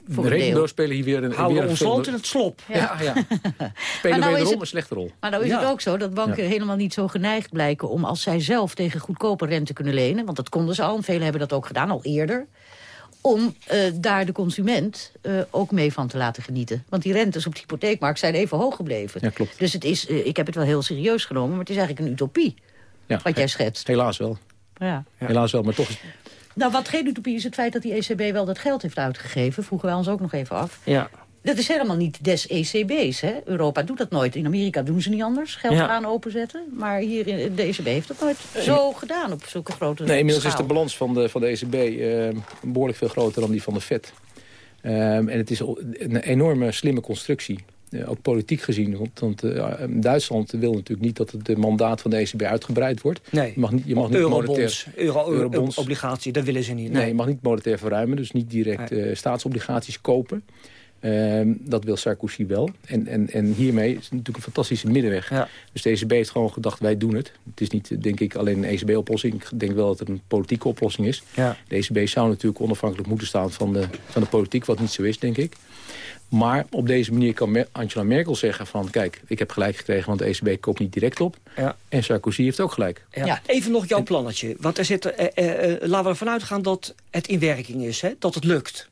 Speaker 31: De spelen hier weer een...
Speaker 19: Houden
Speaker 31: weer
Speaker 19: ons land in het slop.
Speaker 31: Ja, ja. ja. Spelen nou wederom het, een slechte rol.
Speaker 20: Maar nou is ja. het ook zo dat banken ja. helemaal niet zo geneigd blijken... om als zij zelf tegen goedkope rente kunnen lenen... want dat konden ze al, en velen hebben dat ook gedaan, al eerder... om uh, daar de consument uh, ook mee van te laten genieten. Want die rentes op de hypotheekmarkt zijn even hoog gebleven.
Speaker 31: Ja, klopt.
Speaker 20: Dus het is, uh, ik heb het wel heel serieus genomen... maar het is eigenlijk een utopie,
Speaker 31: ja,
Speaker 20: wat jij schetst.
Speaker 31: Helaas wel.
Speaker 20: Ja.
Speaker 31: Helaas wel, maar toch...
Speaker 20: Nou, wat geen utopie is het feit dat die ECB wel dat geld heeft uitgegeven. Vroegen wij ons ook nog even af.
Speaker 19: Ja.
Speaker 20: Dat is helemaal niet des ECB's. Hè? Europa doet dat nooit. In Amerika doen ze niet anders. Geld
Speaker 19: Ja.
Speaker 20: gaan openzetten. Maar hier in de ECB heeft dat nooit zo gedaan op zulke grote
Speaker 31: Nee, inmiddels
Speaker 20: schaal.
Speaker 31: is de balans van de, van de ECB eh, behoorlijk veel groter dan die van de Fed. Ehm, en het is een enorme slimme constructie. Eh, ook politiek gezien. Want, want eh, Duitsland wil natuurlijk niet dat het de mandaat van de ECB uitgebreid wordt.
Speaker 19: Nee,
Speaker 31: Je mag niet, je mag niet
Speaker 19: Eurobonds,
Speaker 31: monetair...
Speaker 19: euro,
Speaker 31: Eurobonds.
Speaker 19: obligatie, dat willen ze niet.
Speaker 31: Nee, je mag niet monetair verruimen. Dus niet direct eh, staatsobligaties kopen. Ehm, dat wil Sarkozy wel. En, en, en hiermee is het natuurlijk een fantastische middenweg. Dus de ECB heeft gewoon gedacht, wij doen het. Het is niet, denk ik, alleen een ECB-oplossing. Ik denk wel dat het een politieke oplossing is.
Speaker 19: Ja.
Speaker 31: De ECB zou natuurlijk onafhankelijk moeten staan van de, van de politiek. Wat niet zo is, denk ik. Maar op deze manier kan Angela Merkel zeggen van... kijk, ik heb gelijk gekregen, want de ECB koopt niet direct op.
Speaker 19: Ja.
Speaker 31: En Sarkozy heeft ook gelijk.
Speaker 19: Ja. Even nog jouw plannetje. Want er zit, eh, eh, eh, laten we ervan uitgaan dat het in werking is. Hè? Dat het lukt.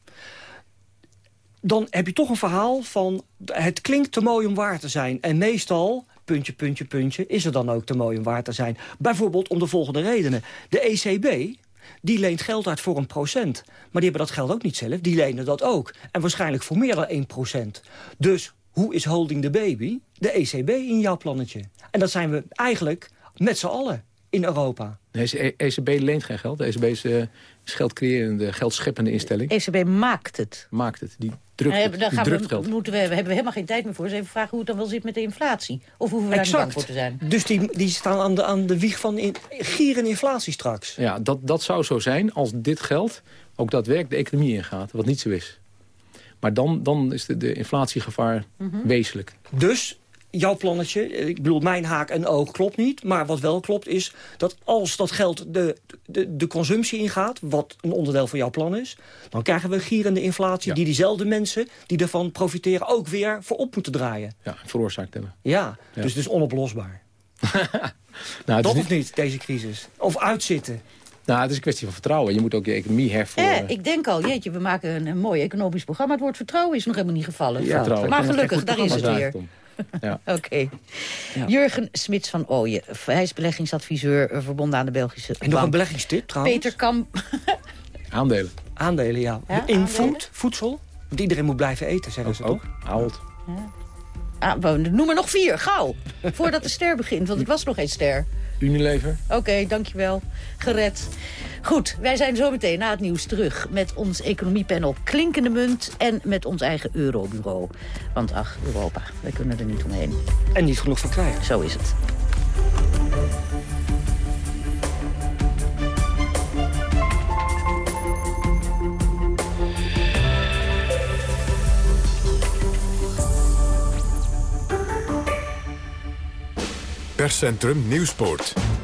Speaker 19: Dan heb je toch een verhaal van... het klinkt te mooi om waar te zijn. En meestal, puntje, puntje, puntje... is het dan ook te mooi om waar te zijn. Bijvoorbeeld om de volgende redenen. De ECB die leent geld uit voor een procent. Maar die hebben dat geld ook niet zelf, die lenen dat ook. En waarschijnlijk voor meer dan 1 procent. Dus hoe is holding the baby? De ECB in jouw plannetje. En dat zijn we eigenlijk met z'n allen in Europa.
Speaker 31: De ECB leent geen geld. De ECB is, uh, is geldcreërende, geldscheppende instelling.
Speaker 20: ECB maakt het.
Speaker 31: Maakt het. Die drukt,
Speaker 20: Nee,
Speaker 31: het.
Speaker 20: dan
Speaker 31: Die
Speaker 20: gaan
Speaker 31: drukt
Speaker 20: we,
Speaker 31: geld.
Speaker 20: moeten we, hebben we helemaal geen tijd meer voor. Dus even vragen hoe het dan wel zit met de inflatie. Of hoeven we daar niet bang voor te zijn.
Speaker 19: Dus die, die staan aan de, aan de wieg van in, gier en inflatie straks.
Speaker 31: Ja, dat, dat zou zo zijn als dit geld ook daadwerkelijk de economie ingaat. Wat niet zo is. Maar dan, dan is de, de inflatiegevaar
Speaker 20: Mhm.
Speaker 31: wezenlijk.
Speaker 19: Dus jouw plannetje, ik bedoel mijn haak en oog klopt niet... maar wat wel klopt is dat als dat geld de, de, de consumptie ingaat... wat een onderdeel van jouw plan is... dan krijgen we gierende inflatie die diezelfde mensen... die ervan profiteren ook weer voor op moeten draaien.
Speaker 31: Ja, veroorzaakt hebben.
Speaker 19: Ja,
Speaker 31: Ja.
Speaker 19: dus het is onoplosbaar.
Speaker 31: Nou, het
Speaker 19: Dat
Speaker 31: is
Speaker 19: of niet, deze crisis? Of uitzitten?
Speaker 31: Nou, het is een kwestie van vertrouwen. Je moet ook je economie hervormen.
Speaker 20: Eh, ik denk al, jeetje, we maken een, een mooi economisch programma. Het woord vertrouwen is nog helemaal niet gevallen.
Speaker 31: Ja, vertrouwen.
Speaker 20: Maar gelukkig, daar is het weer.
Speaker 31: Ja.
Speaker 20: Oké. Jurgen Smits van Ooyen, hij is beleggingsadviseur eh, verbonden aan de Belgische
Speaker 19: En nog een beleggingstip trouwens.
Speaker 20: Peter Kamp,
Speaker 31: Aandelen.
Speaker 19: Aandelen, ja.
Speaker 20: Ja,
Speaker 19: In
Speaker 20: aandelen?
Speaker 19: food, voedsel. Want iedereen moet blijven eten, zeggen ze
Speaker 31: Ook.
Speaker 19: toch?
Speaker 31: Ahold.
Speaker 20: ah, noem er nog vier, gauw. Voordat de ster begint, want het was nog geen ster.
Speaker 31: Unilever.
Speaker 20: Oké, dankjewel. Gered. Goed, wij zijn zo meteen na het nieuws terug... met ons economiepanel Klinkende Munt... en met ons eigen eurobureau. Want ach, Europa, wij kunnen er niet omheen.
Speaker 19: En niet genoeg verkrijgen.
Speaker 20: Zo is het.
Speaker 1: Perscentrum Nieuwspoort.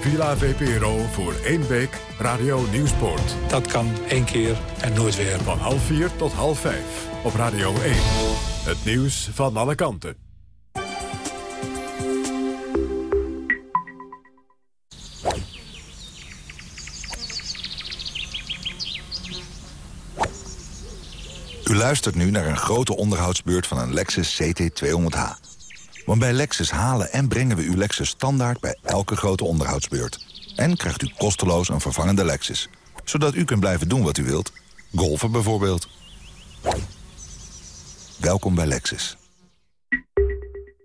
Speaker 1: Villa VPRO voor één week Radio Nieuwspoort.
Speaker 24: Dat kan één keer en nooit weer.
Speaker 1: Van half vier tot half vijf op Radio 1. Het nieuws van alle kanten.
Speaker 32: U luistert nu naar een grote onderhoudsbeurt van een Lexus CT200H.
Speaker 33: Want bij Lexus halen en brengen we uw Lexus standaard bij elke grote onderhoudsbeurt. En krijgt u kosteloos een vervangende Lexus. Zodat u kunt blijven doen wat u wilt. Golfen bijvoorbeeld. Welkom bij Lexus.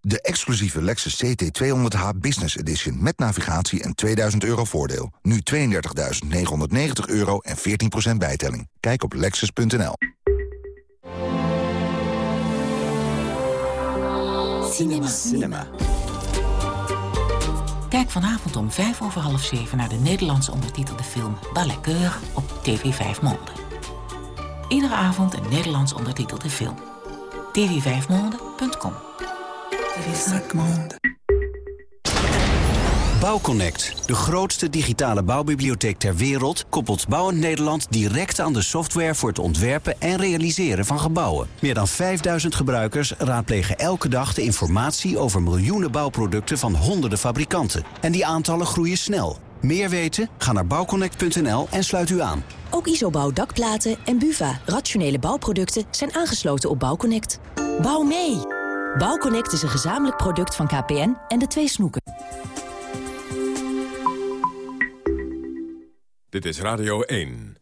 Speaker 33: De exclusieve Lexus CT200h Business Edition met navigatie en 2000 euro voordeel. Nu 32.990 euro en 14% bijtelling. Kijk op lexus.nl.
Speaker 34: Cinema. Cinema. Kijk vanavond om vijf over half zeven naar de Nederlandse ondertitelde film Balletkeur op TV 5 Monde. Iedere avond een Nederlands ondertitelde film. tv5monde.com
Speaker 35: Bouwconnect, de grootste digitale bouwbibliotheek ter wereld... koppelt Bouwend Nederland direct aan de software voor het ontwerpen en realiseren van gebouwen. Meer dan 5000 gebruikers raadplegen elke dag de informatie over miljoenen bouwproducten van honderden fabrikanten. En die aantallen groeien snel. Meer weten? Ga naar bouwconnect.nl en sluit u aan.
Speaker 36: Ook Isobouw dakplaten en Buva, rationele bouwproducten, zijn aangesloten op Bouwconnect. Bouw mee! Bouwconnect is een gezamenlijk product van KPN en de twee snoeken.
Speaker 1: Dit is Radio 1.